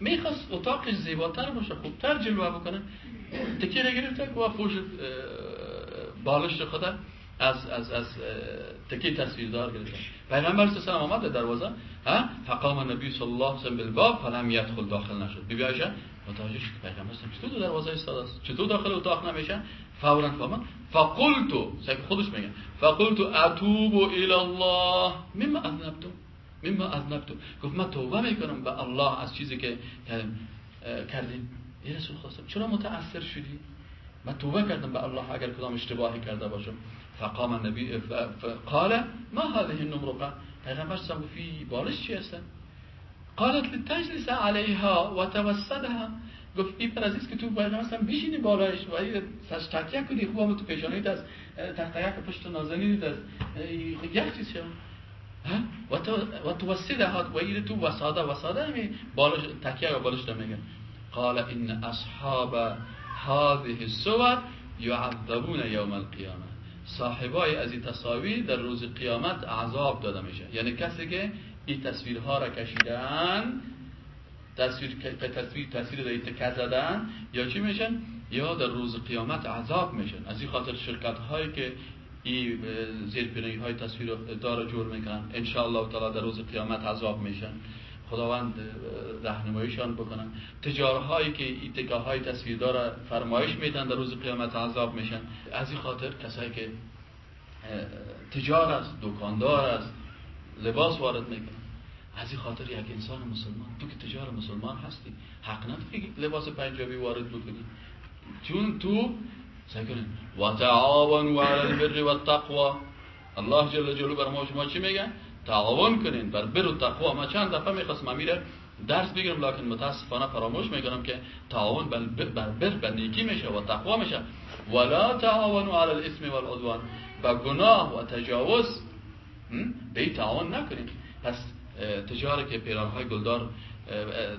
می‌خواست اتاقش زیباتر باشه خوبتر جلوه بکنه. تکیه گرفته که پوش بالش خدا از از از تکی تصویردار گرفته. پیغمبر صلی الله علیه و آمد دروازه. ها؟ فقام النبی صلی الله علیه و بالباب فلم يدخل داخل نشد. بی عایشه متوجه شد پیغمبر چطور دروازه ایستاد است؟ چطور داخل اتاق نمیشه؟ فورا فهمد فقلت سعی خودش میگه فقلت اتوب الى الله. مما اذنبت مما اذنبت گفت من توبه می‌کنم به الله از چیزی که کردیم. ای رسول خواستم چرا متاثر شدی؟ من توبه کردم به الله اگر کدام اشتباهی کرده باشم. فقام النبی قال ما هذه النمرقه؟ پیغمبر سلام فی بالش چی هستن؟ قالت لتجلس عليها وتوسدها گفت این پر عزیز که تو باید مثلا بشینی بالایش و سرش تکیه کنی خوب هم تو پیشانیت از تختیک پشت نازنینیت از یک چیز شد. و توسده هات و این تو وساده وساده همی؟ بالش تکیه و بالش میگن قال ان اصحاب هذه الصور يعذبون يوم القيامه صاحبای از این تصاویر در روز قیامت عذاب داده میشه. یعنی کسی که این تصویرها را کشیدن تصویر تصویر تصویر را تکه یا چی میشن؟ یا در روز قیامت عذاب میشن. از این خاطر شرکت هایی که این زیرپیرنگی های تصویر دار جور می‌کنن. انشاءالله تعالی در روز قیامت عذاب میشن. خداوند رهنماییشان بکنن. تجارهایی که این تکه های تصویردار فرمایش میدن در روز قیامت عذاب میشن. از این خاطر کسایی که تجار است دکاندار است لباس وارد می‌کنن. از این خاطر یک انسان مسلمان تو که تجار مسلمان هستی حق نداری لباس پنجابی وارد بکنی. چون تو کنید و تعاونوا علی البر و التقوا الله جل جلاله بر ما شما چی میگه؟ تعاون کنین بر بر و تقوا ما چند دفعه می‌خواستم میره درس بگیرم لکن متاسفانه فراموش می‌کنم که تعاون بر بر بر بر نیکی میشه و تقوا میشه. ولا تعاونوا علی الاثم والعدوان. با گناه و تجاوز به تعاون نکنین. پس تجاری که پیران های گلدار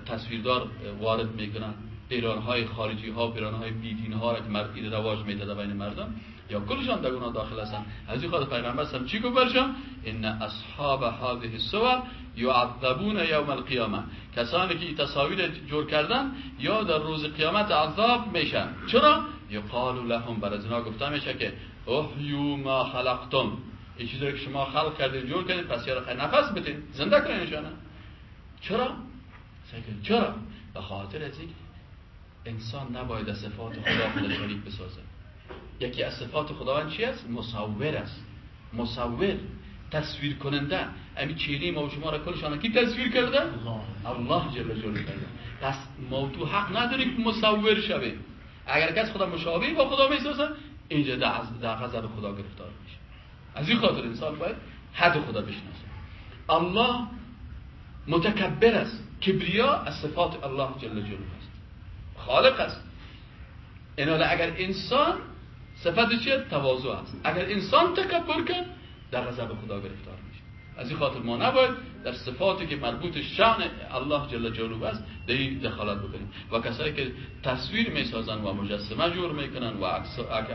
تصویردار وارد می‌کنن. پیران های خارجی ها پیران های بیدین ها را که مرد رواج می‌داده بین مردم یا کلشان در گناه داخل هستن. از این خاطر پیغمبر هم چی گفت برشان ان اصحاب هذه الصور یعذبون یوم القیامه. کسانی که این تصاویر جور کردن یا در روز قیامت عذاب میشن. چرا؟ یقال لهم بر از اینا گفته میشه که احیو ما خلقتم. این چیزی که شما خلق کردین جور کردین پس یارو نفس بتین زنده کنینشانه چرا؟ چرا؟ به خاطر از انسان نباید از صفات خدا خود شریک بسازه. یکی از صفات خداوند چی است؟ مصور است. مصور تصویر کننده. امی چیری ما و شما را کلشان کی تصویر کرده؟ الله. جل جلاله. کرده پس موضوع حق نداری که مصور شوه اگر کس خدا مشابه با خدا می‌سازه اینجا در غضب خدا گرفتار میشه. از این خاطر انسان باید حد خدا بشناسه. الله متکبر است. کبریا از صفات الله جل جلاله. خالق است. این اگر انسان صفت چیه؟ تواضع است. اگر انسان تکبر کرد در غضب خدا گرفتار میشه. از این خاطر ما نباید در صفاتی که مربوط شان الله جل جلاله است دخالت بکنیم. و کسایی که تصویر می‌سازن و مجسمه جور می‌کنن و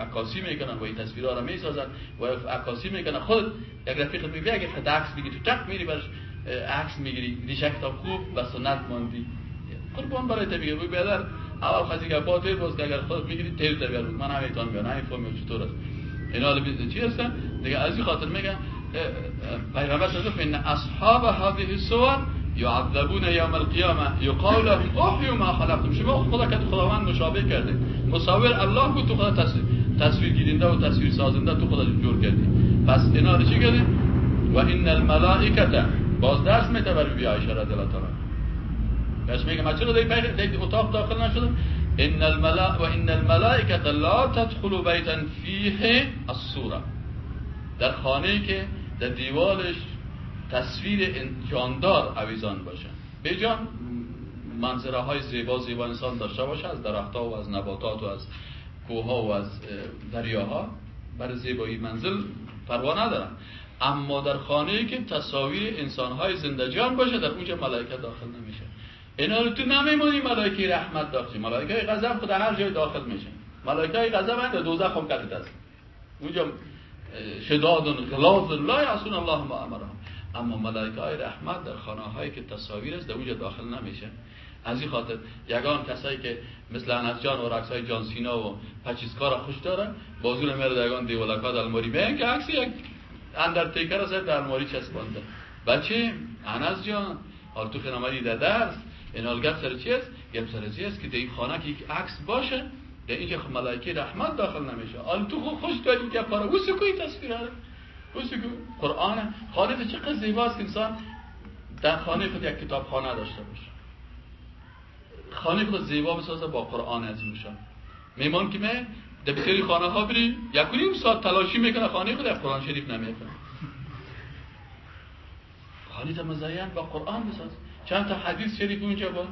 عکاسی می‌کنن و این تصویرها را می‌سازن و عکاسی می‌کنن خود یک رفیق میگه اگه خود عکس بگیری تو تک میری برش عکس می‌گیری ریشک تا خوب و سنت ماندی. قربان برای تو بگه بیادر اول خاصی که با تیر باز که اگر خود می‌گیری تیر تا بیار من همه ایتان بیان همین فرمی چطور است اینا حالا چی هستن دیگه از این خاطر میگن پیغمبر صلی الله ان اصحاب هذه الصور يعذبون يوم القيامه يقال لهم احيوا ما خلقتم شما خدا که خداوند مشابه کرده مصور الله بود تو خدا تصویر تصویر گیرنده و تصویر سازنده تو خدا جور کردی پس اینا رو چی کردی و ان الملائکه باز درس میته بر بی عایشه بهش میگه من چرا در اتاق داخل نشدم ان الملا و ان الملائکه لا تدخل بیتا فیه الصوره در خانه که در دیوالش تصویر جاندار عویزان باشه به جان منظره های زیبا زیبا انسان داشته باشه از درختها و از نباتات و از کوها و از دریاها برای زیبایی منزل پروا ندارن اما در خانه که تصاویر انسان های زنده جان باشه در اونجا ملائکه داخل نمیشه اینا رو تو نمیمونی ملائکه رحمت داخل ملائکه غضب خود هر جای داخل میشه. ملائکه غضب هست دوزخ هم کتت است. اونجا شداد غلاظ لا یعصون الله ما امرهم. اما ملائکه رحمت در خانه هایی که تصاویر است در اونجا داخل نمیشه. از این خاطر یگان کسایی که مثل انس جان و رقص های جان سینا و پچیسکار خوش داره بازور میره در یگان دیولکا در الماری. میگن که عکسی یک اندرتیکر است در الماری چسبانده. بچه انس جان حال تو خنامری در درس. این حال گپ سر چی است؟ گپ سر چی است که در این خانه که یک عکس باشه در اینجا ملائکه رحمت داخل نمیشه. حال تو خوش داری که پاره. او سکوی تصویر قرآن خانه چقدر زیباست که انسان در خانه خود یک کتاب خانه داشته باشه. خانه خود زیبا بسازه با قرآن از میشن میمان که من در بسیاری خانه ها بری یک نیم ساعت تلاشی می‌کنه خانه خود قرآن شریف نمی‌کنه خانه تا مزین با قرآن بساز. چند تا حدیث شریف اونجا با.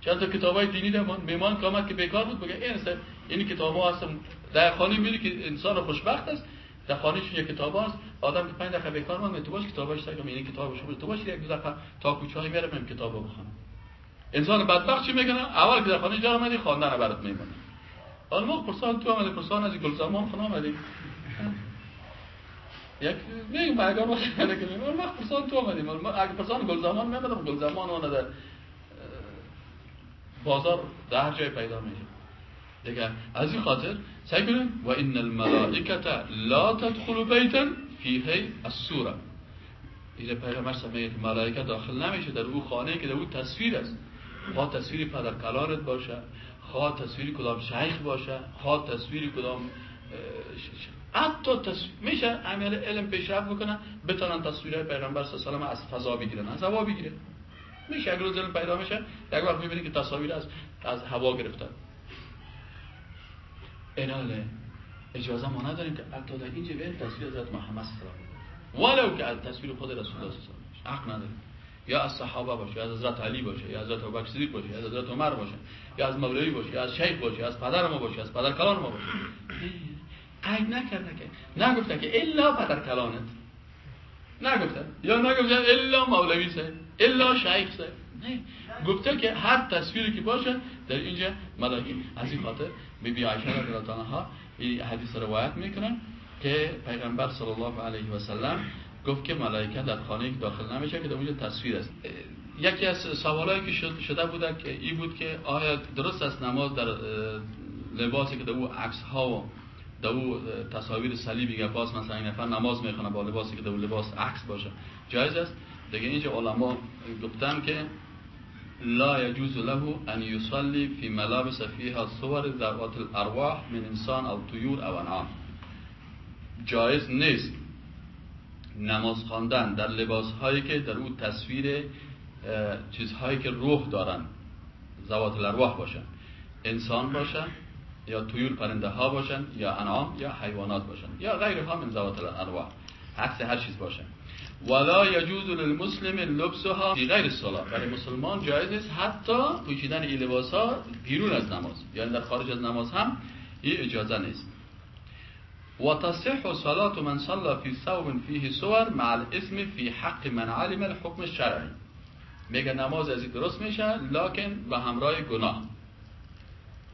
چند تا کتاب های دینی دمان میمان که آمد که بیکار بود بگه این است این کتاب ها هستم در خانه میری که انسان خوشبخت است. در خانهش یک کتاب هست. آدم که پنج دقیقه بیکار مونده تو باش کتابش تا این کتابش بود تو باش یک دو دقیقه تا کوچه‌ای میرم این کتابو بخونم. انسان بدبخت چی می‌کنه اول که در خانه جا آمدی خواندن برات میمونه. حالا ما پرسان تو آمده پرسان از گل زمان خونه آمدی. یک میگم اگر ما خیلی که ما پرسان تو آمدیم. اگر پرسان گل زمان میمدم گل زمان اون در بازار در جای پیدا میشه. دیگه از این خاطر سعی کنیم. و ان الملائکه لا تدخل بیتا فیه السوره این پیغمبر میگه که ملائکه داخل نمیشه در او خانه که در او تصویر است. خواه تصویر پدر کلانت باشه خواه تصویر کدام شیخ باشه خواه تصویر کدام حتی تصویر میشه عمل علم پیشرفت بکنن بتونن تصویرهای پیغمبر صلی الله علیه و از فضا بگیرن از هوا بگیرن. میشه اگر علم پیدا میشه یک وقت می‌بینی که تصاویر از از هوا گرفتن. اناله اجازه ما نداریم که حتی در اینجا بریم تصویر حضرت محمد صلی الله علیه و ولو که از تصویر خود رسول الله صلی الله علیه و حق نداریم. یا از صحابه باشه یا از حضرت علی باشه یا از حضرت ابوبکر صدیق باشه یا از حضرت عمر باشه یا از مولوی باشه یا از شیخ باشه یا از پدر ما باشه از پدر کلان ما باشه. قید نکرده که. نگفته که الا پدر کلانت. نگفته. یا نگفته الا مولوی سه الا شیخ سه نه. گفته که هر تصویری که باشه در اینجا ملائکه. از این خاطر بی بی عایشه عنها این حدیث روایت می‌کنن که پیغمبر صلی الله علیه و سلم گفت که ملائکه در خانه داخل نمیشه که در اونجا تصویر است. یکی از سوالایی که شده بوده که این بود که آیا درست است نماز در لباسی که در او عکس ها و در او تصاویر صلیبی که باز مثلا این نفر نماز می‌خونه با لباسی که در او لباس عکس باشه جایز است؟ دیگه اینجا علما گفتن که لا يجوز له ان يصلي في ملابس فيها صور ذوات الارواح من انسان او طيور او انعام. جایز نیست. نماز خواندن در لباس هایی که در او تصویر چیزهایی که روح دارن زوات الارواح باشن. انسان باشن. یا طیور پرنده ها باشن یا انعام یا حیوانات باشن یا غیرها من زوات الارواح عکس هر چیز باشن ولا یجوز للمسلم لبسها فی غیر الصلاه برای مسلمان جایز نیست. حتی پوشیدن این لباس ها بیرون از نماز. یعنی در خارج از نماز هم این اجازه نیست. و تصح صلاه من صلى في ثوب فيه صور مع الاسم في حق من علم الحكم الشرعي میگه نماز از درست میشه لکن به همراه گناه.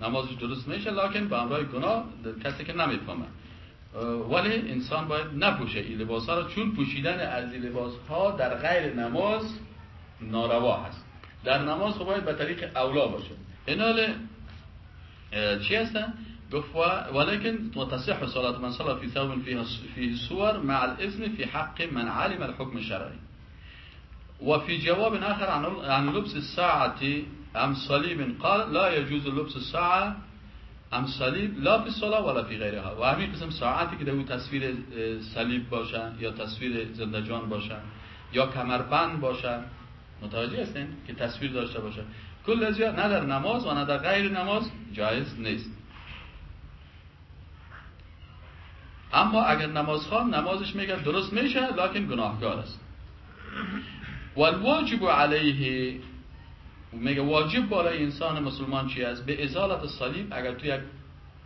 نمازش درست میشه لکن به همراه گناه کسی که نمی‌فهمه. ولی انسان باید نپوشه این لباس ها را چون پوشیدن از این لباس ها در غیر نماز ناروا هست. در نماز خب باید به طریق اولا باشه. اینال چی هستن؟ ولكن متصح صلاة من صلى في ثوب فيه صور مع الاسم في حق من علم الحكم الشرعي وفي جواب آخر عن لبس الساعة ام صلیب قال لا يجوز لبس الساعة ام صلیب لا فی الصلاة ولا فی غیرها. و همین قسم ساعتی که در تصویر صلیب باشن یا تصویر زندجان باشن یا کمربند باشن. متوجه هستین که تصویر داشته باشه کل از نه در نماز و نه در غیر نماز جایز نیست. اما اگر نماز خوان نمازش میگه درست میشه لکن گناهگار است. والواجب علیه میگه واجب بالای انسان مسلمان چی است؟ به ازالت صلیب اگر تو یک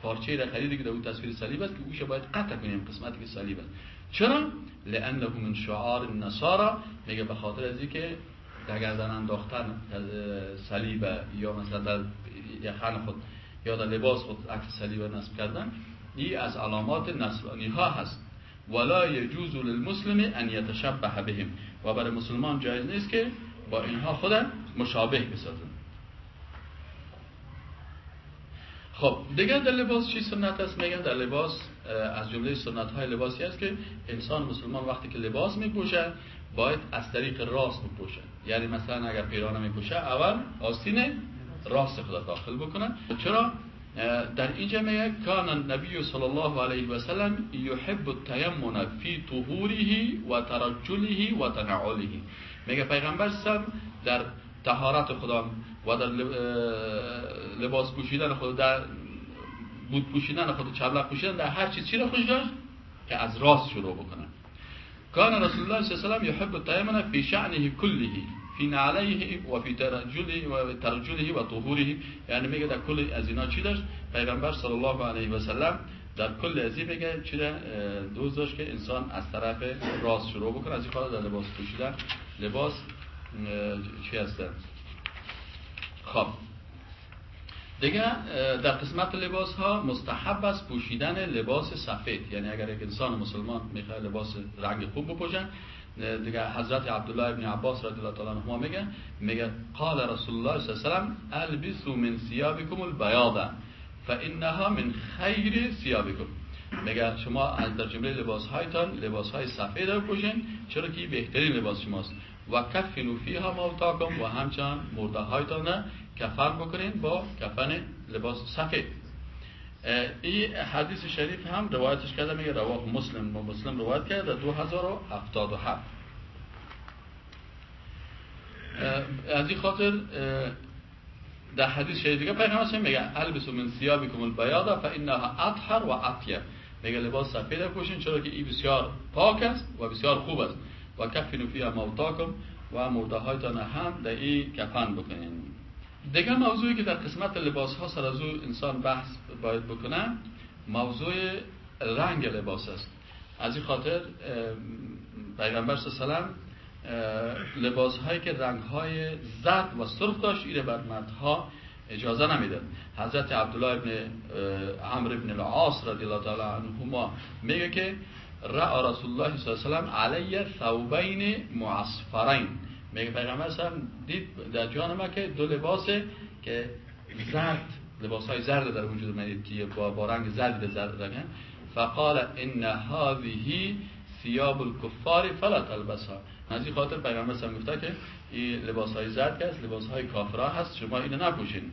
پارچه را خریدی که در اون تصویر صلیب است که اوش باید قطع کنیم قسمتی که صلیب است. چرا؟ لانه من شعار النصارى میگه به خاطر از اینکه در گردن انداختن صلیب یا مثلا در یخن خود یا در لباس خود عکس صلیب نصب کردن این از علامات نصرانی ها هست. ولا يجوز للمسلم ان يتشبه بهم. و برای مسلمان جایز نیست که با اینها خود مشابه بسازن خب دیگه در لباس چی سنت است؟ میگن در لباس از جمله سنت های لباسی است که انسان مسلمان وقتی که لباس میپوشه باید از طریق راست بپوشه. یعنی مثلا اگر پیرانه میپوشه اول آستین راست خود داخل بکنن چرا؟ در اینجا میگه کان النبی صلی الله علیه و سلم یحب التیمن فی طهوره و ترجله و تنعله میگه پیغمبر سم در طهارت خدا و در لباس پوشیدن خود در بود پوشیدن خود چبلق پوشیدن در هر چیز چی رو خوش داشت که از راست شروع بکنن کان رسول الله صلی الله علیه و یحب التیمن فی شأنه کله فی نعلیه و فی ترجله و ترجله و طهوره. یعنی میگه در کل از اینا چی داشت؟ پیغمبر صلی الله علیه و سلم در کل از میگه چی دوز داشت که انسان از طرف راست شروع بکنه از این در لباس پوشیدن. لباس چی هسته خب. دیگه در قسمت لباس ها مستحب است پوشیدن لباس سفید. یعنی اگر یک انسان مسلمان می‌خواد لباس رنگ خوب بپوشن دیگه حضرت عبدالله ابن عباس رضی الله تعالی عنهما میگه میگه قال رسول الله صلی الله علیه و البسوا من ثيابكم البياض فانها من خیر ثيابكم میگه شما از در جمله لباس هایتان لباس های سفید بپوشین چرا که بهترین لباس شماست. و کفنو فیها موتاکم و همچنان مرده هایتان کفن بکنین با کفن لباس سفید. این حدیث شریف هم روایتش کرده میگه رواه مسلم و مسلم روایت کرده 2077 از این خاطر در حدیث شریف دیگه پیغمبر میگه البسو من ثيابكم البياض فانها اطهر و اطيب میگه لباس سفید پوشین چرا که این بسیار پاک است و بسیار خوب است. و کفنو فیها موتاکم و مرده هایتان هم در این کفن بکنین دیگه موضوعی که در قسمت لباس ها سر از انسان بحث باید بکنه موضوع رنگ لباس است. از این خاطر پیغمبر علیه لباس هایی که رنگ های زرد و سرخ داشت ایره بر مردها اجازه نمی‌داد. حضرت عبدالله ابن عمرو ابن العاص رضی الله تعالی عنهما میگه که را رسول الله صلی الله علیه و علی ثوبین معصفرین میگه پیغمبر دید در جان ما که دو لباسه که زرد لباس های زرد در وجود من که با, با رنگ زرد زرد رنگ. فقال ان هذه ثياب الكفار فلا تلبسها. از خاطر پیغمبر سم گفته که این لباس های زرد که لباس های کافرا هست شما اینو نپوشین.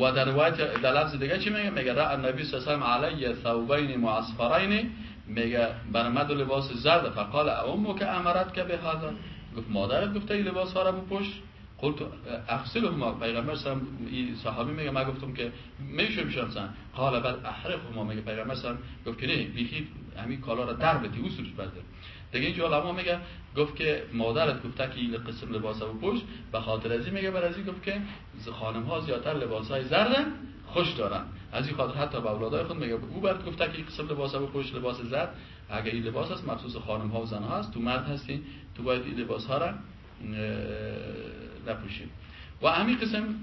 و در روایت در لفظ دیگه چی میگه؟ میگه را النبی صلی الله علیه ثوبین معصفرین. میگه برمد لباس زرد فقال امك امرت که به هذا؟ گفت مادرت گفته این لباس ها رو بپوش. قلت اغسلهما پیغمبر سم صحابی میگه ما گفتم که میشه میشن قال بل احرقهما. میگه پیغمبر سم گفت که نه بیخی همین کالا رو در بدی او سرش بده. دیگه اینجا علما میگه گفت که مادرت گفته که این قسم لباس و پوش به خاطر ازی میگه بر ازی گفت که خانم ها زیادتر لباس های زرد خوش دارن. از این خاطر حتی به اولادای خود میگه او برات گفته که قسم لباس و پوش لباس زرد اگه این لباس هست مخصوص خانم ها و زن ها هست تو مرد هستی تو باید این لباس ها را نپوشید و همین قسم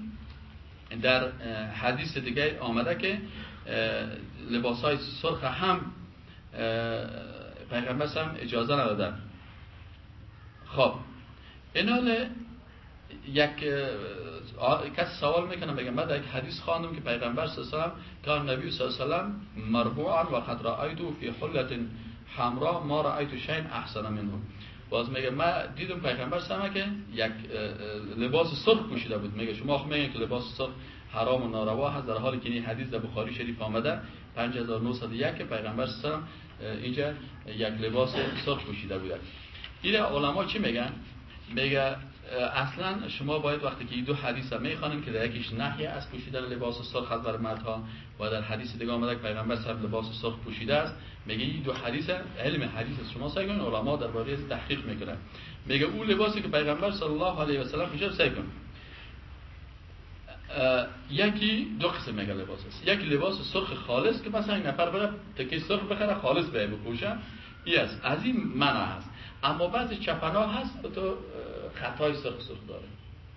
در حدیث دیگه آمده که لباس های سرخ هم پیغمبر هم اجازه ندادن. خب این حال یک کسی سوال می‌کنه بگم بعد یک حدیث خواندم که پیغمبر صلی الله کان نبی صلی الله علیه و سلم مربوعا و قد رأیتو فی حلت حمراء ما رأیت شین احسن منه. باز میگه ما دیدم پیغمبر سلام که یک لباس سرخ پوشیده بود. میگه شما خب میگن که لباس سرخ حرام و ناروا هست در حالی که این حدیث در بخاری شریف آمده. 5901 که پیغمبر سلام اینجا یک لباس سرخ پوشیده بودن این علما چی میگن؟ میگه اصلا شما باید وقتی که این دو حدیث را می‌خوانیم که در یکیش نهی از پوشیدن لباس سرخ از بر مردها و در حدیث دیگه آمده که پیغمبر صاحب لباس سرخ پوشیده است میگه این دو حدیث علم حدیث از شما سعی کنید علما درباره از تحقیق می‌کنن. میگه اون لباسی که پیغمبر صلی الله علیه و سلم پوشیده سعی کن یکی دو قسم میگه لباس است. یکی لباس سرخ خالص که مثلا این نفر بره تکی سرخ بخره خالص به بپوشه این است. از این منع هست. اما بعضی چپنا هست تو خطای سرخ داره.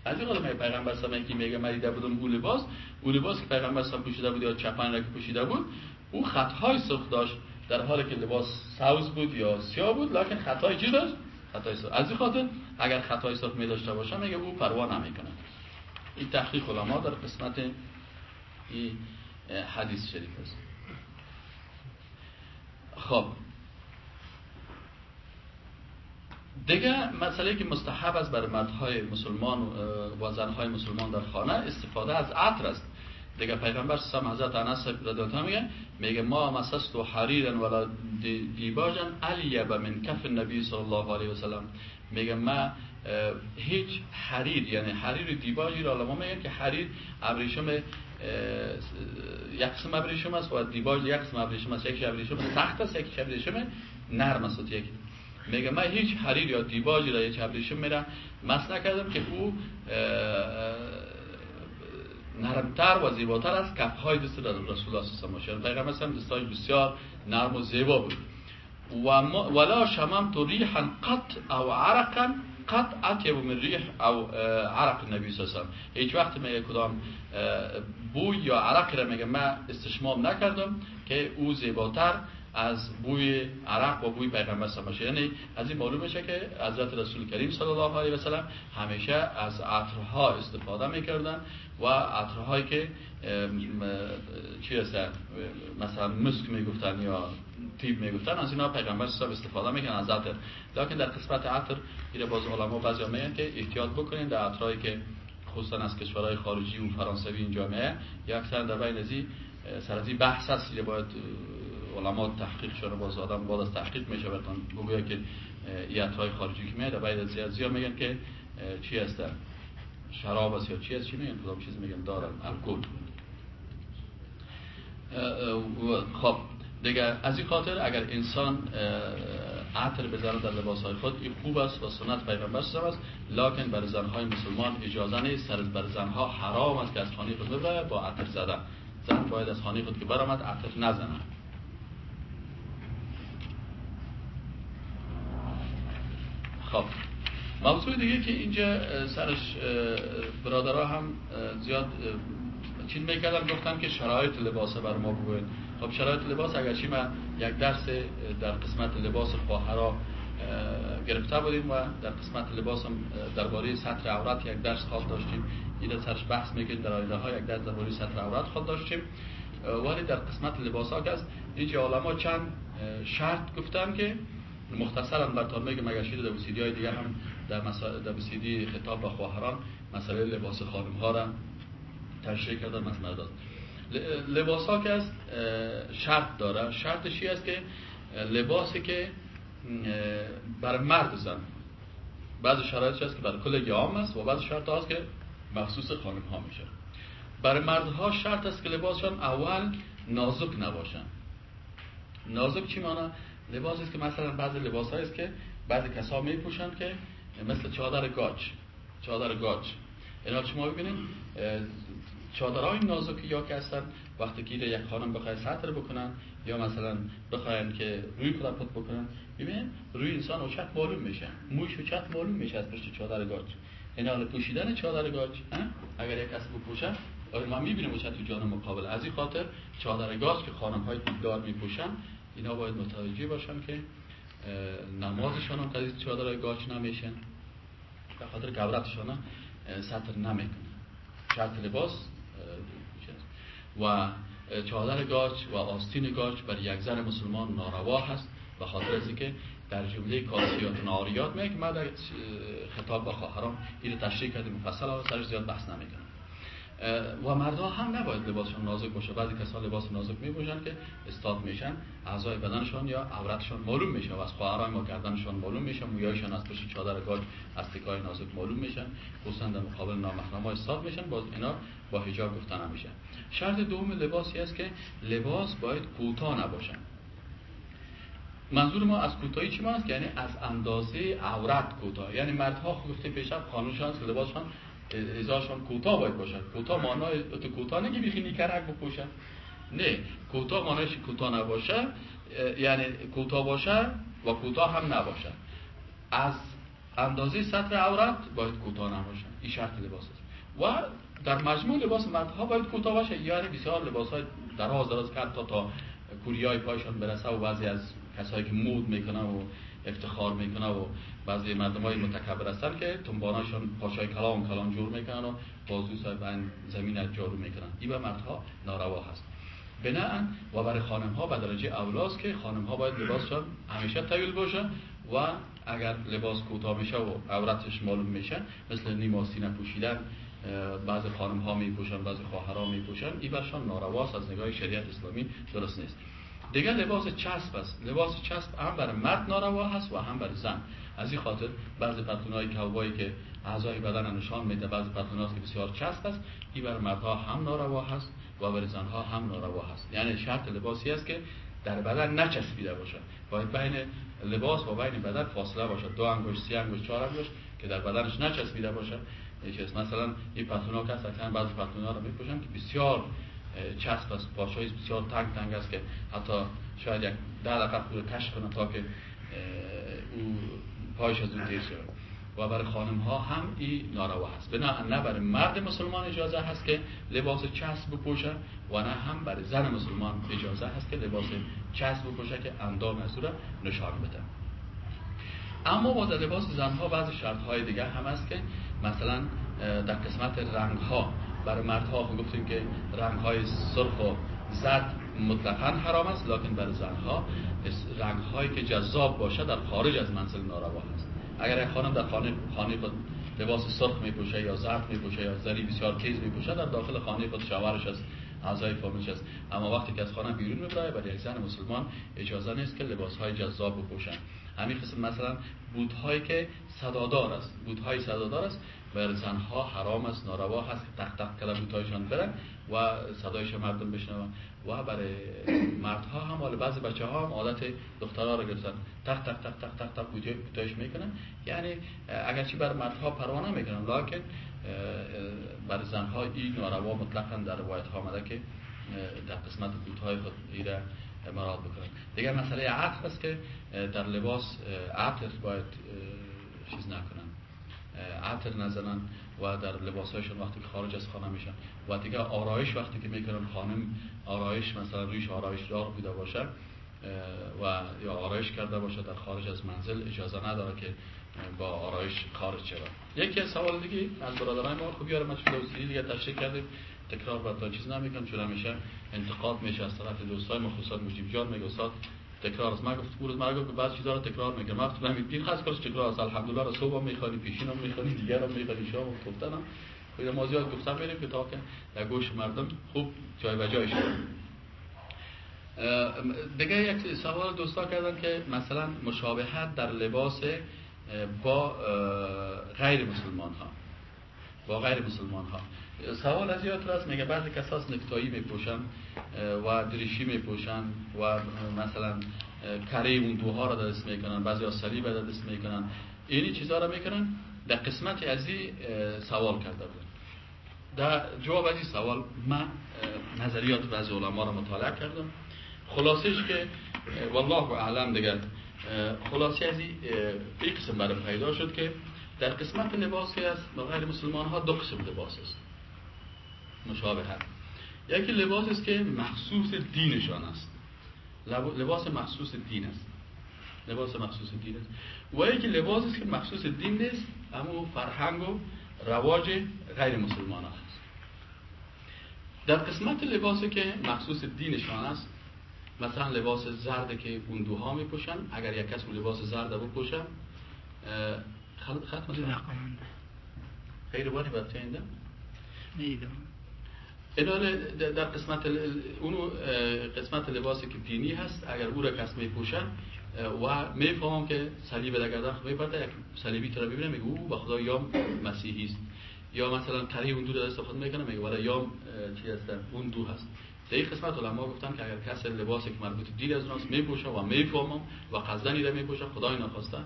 از این قدم پیغمبر سلام که میگه من دیده بودم اون لباس؟ اون لباس که پیغمبر سلام پوشیده بود یا چپن را که پوشیده بود او خطهای سرخ داشت در حالی که لباس سوز بود یا سیاه بود لکن خطای چی داشت؟ خطای سرخ از این خاطر اگر خطای سرخ می داشته باشه میگه او پروا نمی‌کنه این تحقیق علما در قسمت این حدیث شریف است. خب دیگه مسئله که مستحب است بر مردهای مسلمان و زنهای مسلمان در خانه استفاده از عطر است. دیگه پیغمبر سم حضرت انس رضی الله میگه میگه ما مسست و حریرن ولا دیباجن الیب من کف النبی صلی الله علیه و سلم میگه ما هیچ حریر یعنی حریر دیباجی را علما میگن که حریر ابریشم یک قسم ابریشم است و دیباج یک قسم ابریشم است. یک ابریشم سخت است یک ابریشم نرم است. یک میگه من هیچ حریر یا دیباجی را یک ابریشم میرم. مس نکردم که او نرمتر و زیباتر از کفهای دست رسول الله صلی الله علیه و پیغمبر هم دستای بسیار نرم و زیبا بود. و ولا شممت ریحا قط او عرقا قط اطیب من ریح او عرق نبی صلی الله علیه هیچ وقت میگه کدام بوی یا عرق را میگه من استشمام نکردم که او زیباتر از بوی عرق و بوی پیغمبر صلی یعنی از این معلوم میشه که حضرت رسول کریم صلی الله علیه و سلم همیشه از عطرها استفاده می‌کردن و عطرهایی که چی هستن مثلا مسک می‌گفتن یا تیب می‌گفتن از اینا پیغمبر صلی استفاده می‌کنن از عطر. لکن در قسمت عطر این باز علما بعضی میگن که احتیاط بکنین در عطرهایی که خصوصا از کشورهای خارجی و فرانسوی این جامعه یا اکثر در بین ازی سر بحث هست باید علما تحقیق شده باز آدم بعد از تحقیق میشه برتون بگویا که های خارجی که میاد باید از زیاد میگن که چی هستن؟ شراب است یا چی هست؟ چی میگن؟ کدام چیز میگن؟ دارن. الکل. خب دیگه از این خاطر اگر انسان عطر بزنه در لباس های خود این خوب است و سنت پیغمبر است. لکن بر زنهای مسلمان اجازه نیست سر بر زنها حرام است که از خانه خود ببره با عطر زدن. زن باید از خانه خود که برامد عطر نزنه. خب. موضوع دیگه که اینجا سرش برادرها هم زیاد چین می‌کردن. گفتم که شرایط لباس بر ما بگوید خب شرایط لباس اگرچه ما یک درس در قسمت لباس خواهرا گرفته بودیم و در قسمت لباس هم درباره سطر عورت یک درس خواب داشتیم. این سرش بحث می‌کنیم در آیده ها یک درس درباره سطر عورت خواب داشتیم. ولی در قسمت لباس ها که است اینجا علما چند شرط گفتن که مختصرا میگم اگر شده در وسیدی های دیگر هم در, در وسیدی خطاب به خواهران مسئله لباس خانم ها را تشریح کردن مثلا داد. لباس ها که است شرط داره. شرطش است که لباسی که برای مرد زن. بعض شرایطش هست که برای کل عام است و بعض شرط هست که مخصوص خانم ها میشه. برای مردها شرط است که لباسشان اول نازک نباشن. نازک چی معنی؟ لباس است که مثلا بعض لباس است که بعضی کسا میپوشن که مثل چادر گاچ چادر گاچ. اینا شما ببینید چادرهای نازک یا که هستن وقتی که یک خانم بخواه سطر بکنن یا مثلا بخواین که روی پت بکنن ببین روی انسان اوچت معلوم میشه. موش اوچت معلوم میشه از پشت چادر گاچ. اینا پوشیدن چادر گاچ اگر یک کسی بپوشه آره ما می‌بینیم اوچت تو جان مقابل. از این خاطر چادر گاچ که خانم های دیدار میپوشن اینا باید متوجه باشن که نمازشان هم که چادر گاچ نمیشن. به خاطر گورتشان سطر نمی‌کنه شرط لباس و چادر گاچ و آستین گاچ بر یک زن مسلمان ناروا هست. و خاطر از که در جمله کاسیات ناریات میگه ما در خطاب با خواهران این تشریح کردیم. مفصل و سرش زیاد بحث نمی‌کنم. و مردها هم نباید لباسشون نازک باشه. بعضی کسان لباس نازک میپوشن که استاد میشن اعضای بدنشان یا عورتشان معلوم میشه و از خواهرای ما گردنشان معلوم میشه. مویایشان از پشت چادر گاج از تکای نازک معلوم میشن خصوصا در مقابل نامحرما استاد میشن باز اینا با حجاب گفتن نمیشن شرط دوم لباسی است که لباس باید کوتاه نباشن منظور ما از کوتاهی چی ماست؟ یعنی از اندازه عورت کوتاه. یعنی مردها پیشم قانونشان است که لباسشان ازاشان کوتاه باید باشد کوتاه معنای تو کوتاه نگی بیخی نیکرک بپوشن. نه کوتاه معنایش کوتاه نباشه یعنی کوتاه باشه و کوتاه هم نباشه. از اندازه سطر عورت باید کوتاه نباشه این شرط لباس است. و در مجموع لباس مردها باید کوتاه باشه. یعنی بسیار لباس های دراز دراز کرد تا تا کوریای پایشان برسه و بعضی از کسایی که مود می‌کنن و افتخار می‌کنه و بعضی مردم های متکبر هستن که تنباناشون پاشای کلام کلام جور می‌کنن و بازو صاحب زمین جارو می‌کنن. این به مردها ناروا هست. بناهن و برای خانم ها به درجه اولاست که خانم ها باید لباسشان همیشه طویل باشه و اگر لباس کوتاه میشه و عورتش معلوم میشه مثل نیماسی نپوشیدن بعض خانم ها میپوشن بعض خواهرها میپوشن این برشان نارواست از نگاه شریعت اسلامی درست نیست. دیگه لباس چسب است. لباس چسب هم برای مرد ناروا هست و هم برای زن. از این خاطر بعضی پتونای کوبایی که اعضای بدن نشان میده بعضی پتوناست که بسیار چسب است این برای مردها هم ناروا هست و برای زنها هم ناروا هست. یعنی شرط لباسی است که در بدن نچسبیده باشد. باید بین لباس و بین بدن فاصله باشد. دو انگشت سی انگشت چهار انگشت که در بدنش نچسبیده باشد. چیز مثلا این پتونا که اصلا بعضی پتونا رو میپوشن که بسیار چسب است. پاشای بسیار تنگ تنگ است که حتی شاید یک ده دقیقه کش کنه تا که او پایش از اون دیر و برای خانم ها هم این ناروا هست. بنا نه برای مرد مسلمان اجازه هست که لباس چسب بپوشه و نه هم برای زن مسلمان اجازه هست که لباس چسب بپوشه که اندام از نشان بده. اما با لباس زنها بعضی شرط های دیگه هم هست که مثلا در قسمت رنگ ها برای مردها گفتیم که رنگ های سرخ و زرد مطلقا حرام است لکن برای زنها رنگ هایی که جذاب باشه در خارج از منزل ناروا هست. اگر یک خانم در خانه خانه خود لباس سرخ میپوشه یا زرد میپوشه یا زری بسیار تیز میپوشه در داخل خانه خود شوهرش است اعضای فامیلش است. اما وقتی که از خانه بیرون می‌بره برای یک زن مسلمان اجازه نیست که لباس های جذاب بپوشن همین قسم مثلا بودهایی که صدادار است. بودهای صدادار است بر زنها حرام است ناروا که تق تق کلا بودهایشان برن و صدایش مردم بشنون. و برای مردها هم حال بعضی بچه ها هم عادت دخترها رو گرفتن. تق تق تق تق تق تق بودهایش می‌کنن. یعنی اگرچه بر مردها پروانه می‌کنن لکن بر زنها این ناروا مطلقا در روایت ها آمده که در قسمت بودهای خود ایره مراد بکنن. دیگر مسئله عطر است که در لباس عطر باید چیز نکنن. عطر نزنن و در لباسهایشون وقتی که خارج از خانه میشن. و دیگه آرایش وقتی که می‌کنن خانم آرایش مثلا رویش آرایش دار بوده باشه و یا آرایش کرده باشه در خارج از منزل اجازه نداره که با آرایش خارج شود. یکی از سوال دیگه از برادران ما خوب یارم از دیگه تشریح کردیم. تکرار بر تا چیز نمی‌کنم چون همیشه انتقاد میشه از طرف دوستای مخصوصا مجیب جان میگه تکرار است. ما گفت روز ما گفت بعض چیزا رو تکرار می‌کنم وقتی فهمید پیر خاص کارش تکرار است. الحمدلله رو صبح می‌خوانی پیشین هم می‌خوانی دیگر هم می‌خوانی شام گفتن هم. خود ما زیاد گفتم میریم که تا که در گوش مردم خوب جای به جای شد دیگه یک سوال دوستا کردن که مثلا مشابهت در لباس با غیر مسلمان ها با غیر مسلمان ها سوال از یاد است میگه. بعضی کساس نکتایی میپوشن و دریشی میپوشن و مثلا کره اون دوها را دست می‌کنن بعضی ها صلیب را دست می‌کنن. اینی چیزها را می‌کنن؟ در قسمت از سوال کرده بود در جواب از این سوال من نظریات بعضی علما را مطالعه کردم. خلاصش که والله اعلم دیگر خلاصی از این قسم برای پیدا شد که در قسمت لباسی است غیر مسلمان ها دو قسم لباس است مشابهت یکی لباس است که مخصوص دینشان است. لباس مخصوص دین است. لباس مخصوص دین است. و یکی لباس است که مخصوص دین نیست اما فرهنگ و رواج غیر مسلمان است. در قسمت لباسی که مخصوص دینشان است مثلا لباس زرد که اون دوها میپوشن اگر یک کس لباس زرد بپوشن ختم خیر باری برای اینده نیدم در قسمت اونو قسمت لباسی که دینی هست اگر او را کس میپوشن و می‌فهمم که صلیب در گردن خب میبرده یک صلیبی که را ببینم میگه او به خدا یا مسیحی است. یا مثلا کره اون دو را استفاده می‌کنه میگه ولی یا چی هست؟ اون دو هست. در این قسمت علما گفتن که اگر کس لباسی که مربوط دین از اوناست میپوشه و می‌فهمم و قصدن را میپوشه خدای نخواسته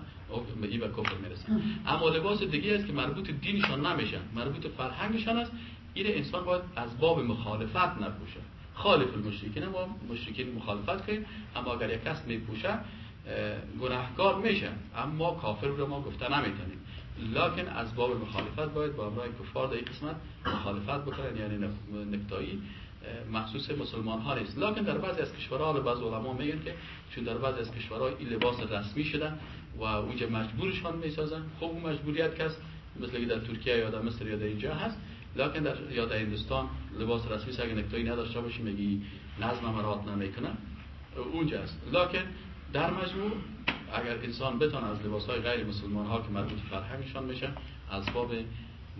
به این کفر می‌رسه اما لباس دیگه است که مربوط دینشان نمیشه مربوط فرهنگشان است. این انسان باید از باب مخالفت نپوشه. خالف المشرکین ما مشرکین مخالفت کنیم اما اگر یک کس میپوشه گناهکار میشه. اما کافر رو ما گفته نمی‌تونیم. لکن از باب مخالفت باید با امرای کفار در این قسمت مخالفت بکنن یعنی نکتایی مخصوص مسلمان ها نیست. لکن در بعضی از کشورها بعض علما میگن که چون در بعضی از کشورها این لباس رسمی شدن و اونجا مجبورشان می‌سازن خب اون مجبوریت کس مثل در ترکیه یا در مصر یا در اینجا هست لکن در یا در هندوستان لباس رسمی اگه نکتایی نداشته باشی میگی نظم مرات نمی‌کنه. اونجا است. لکن در مجموع اگر انسان بتونه از لباس های غیر مسلمان ها که مربوط فرهنگشان میشه از باب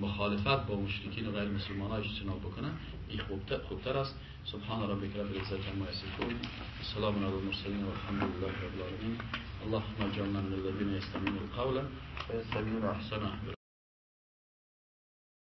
مخالفت با مشرکین و غیر مسلمان ها اجتناب بکنه این خوبتر, خوبتر است. سبحان ربک رب العزت عما یصفون. السلام علی المرسلین والحمد لله رب العالمین. اللهم اجعلنا من الذين يستمعون القول. فيتبعون احسنه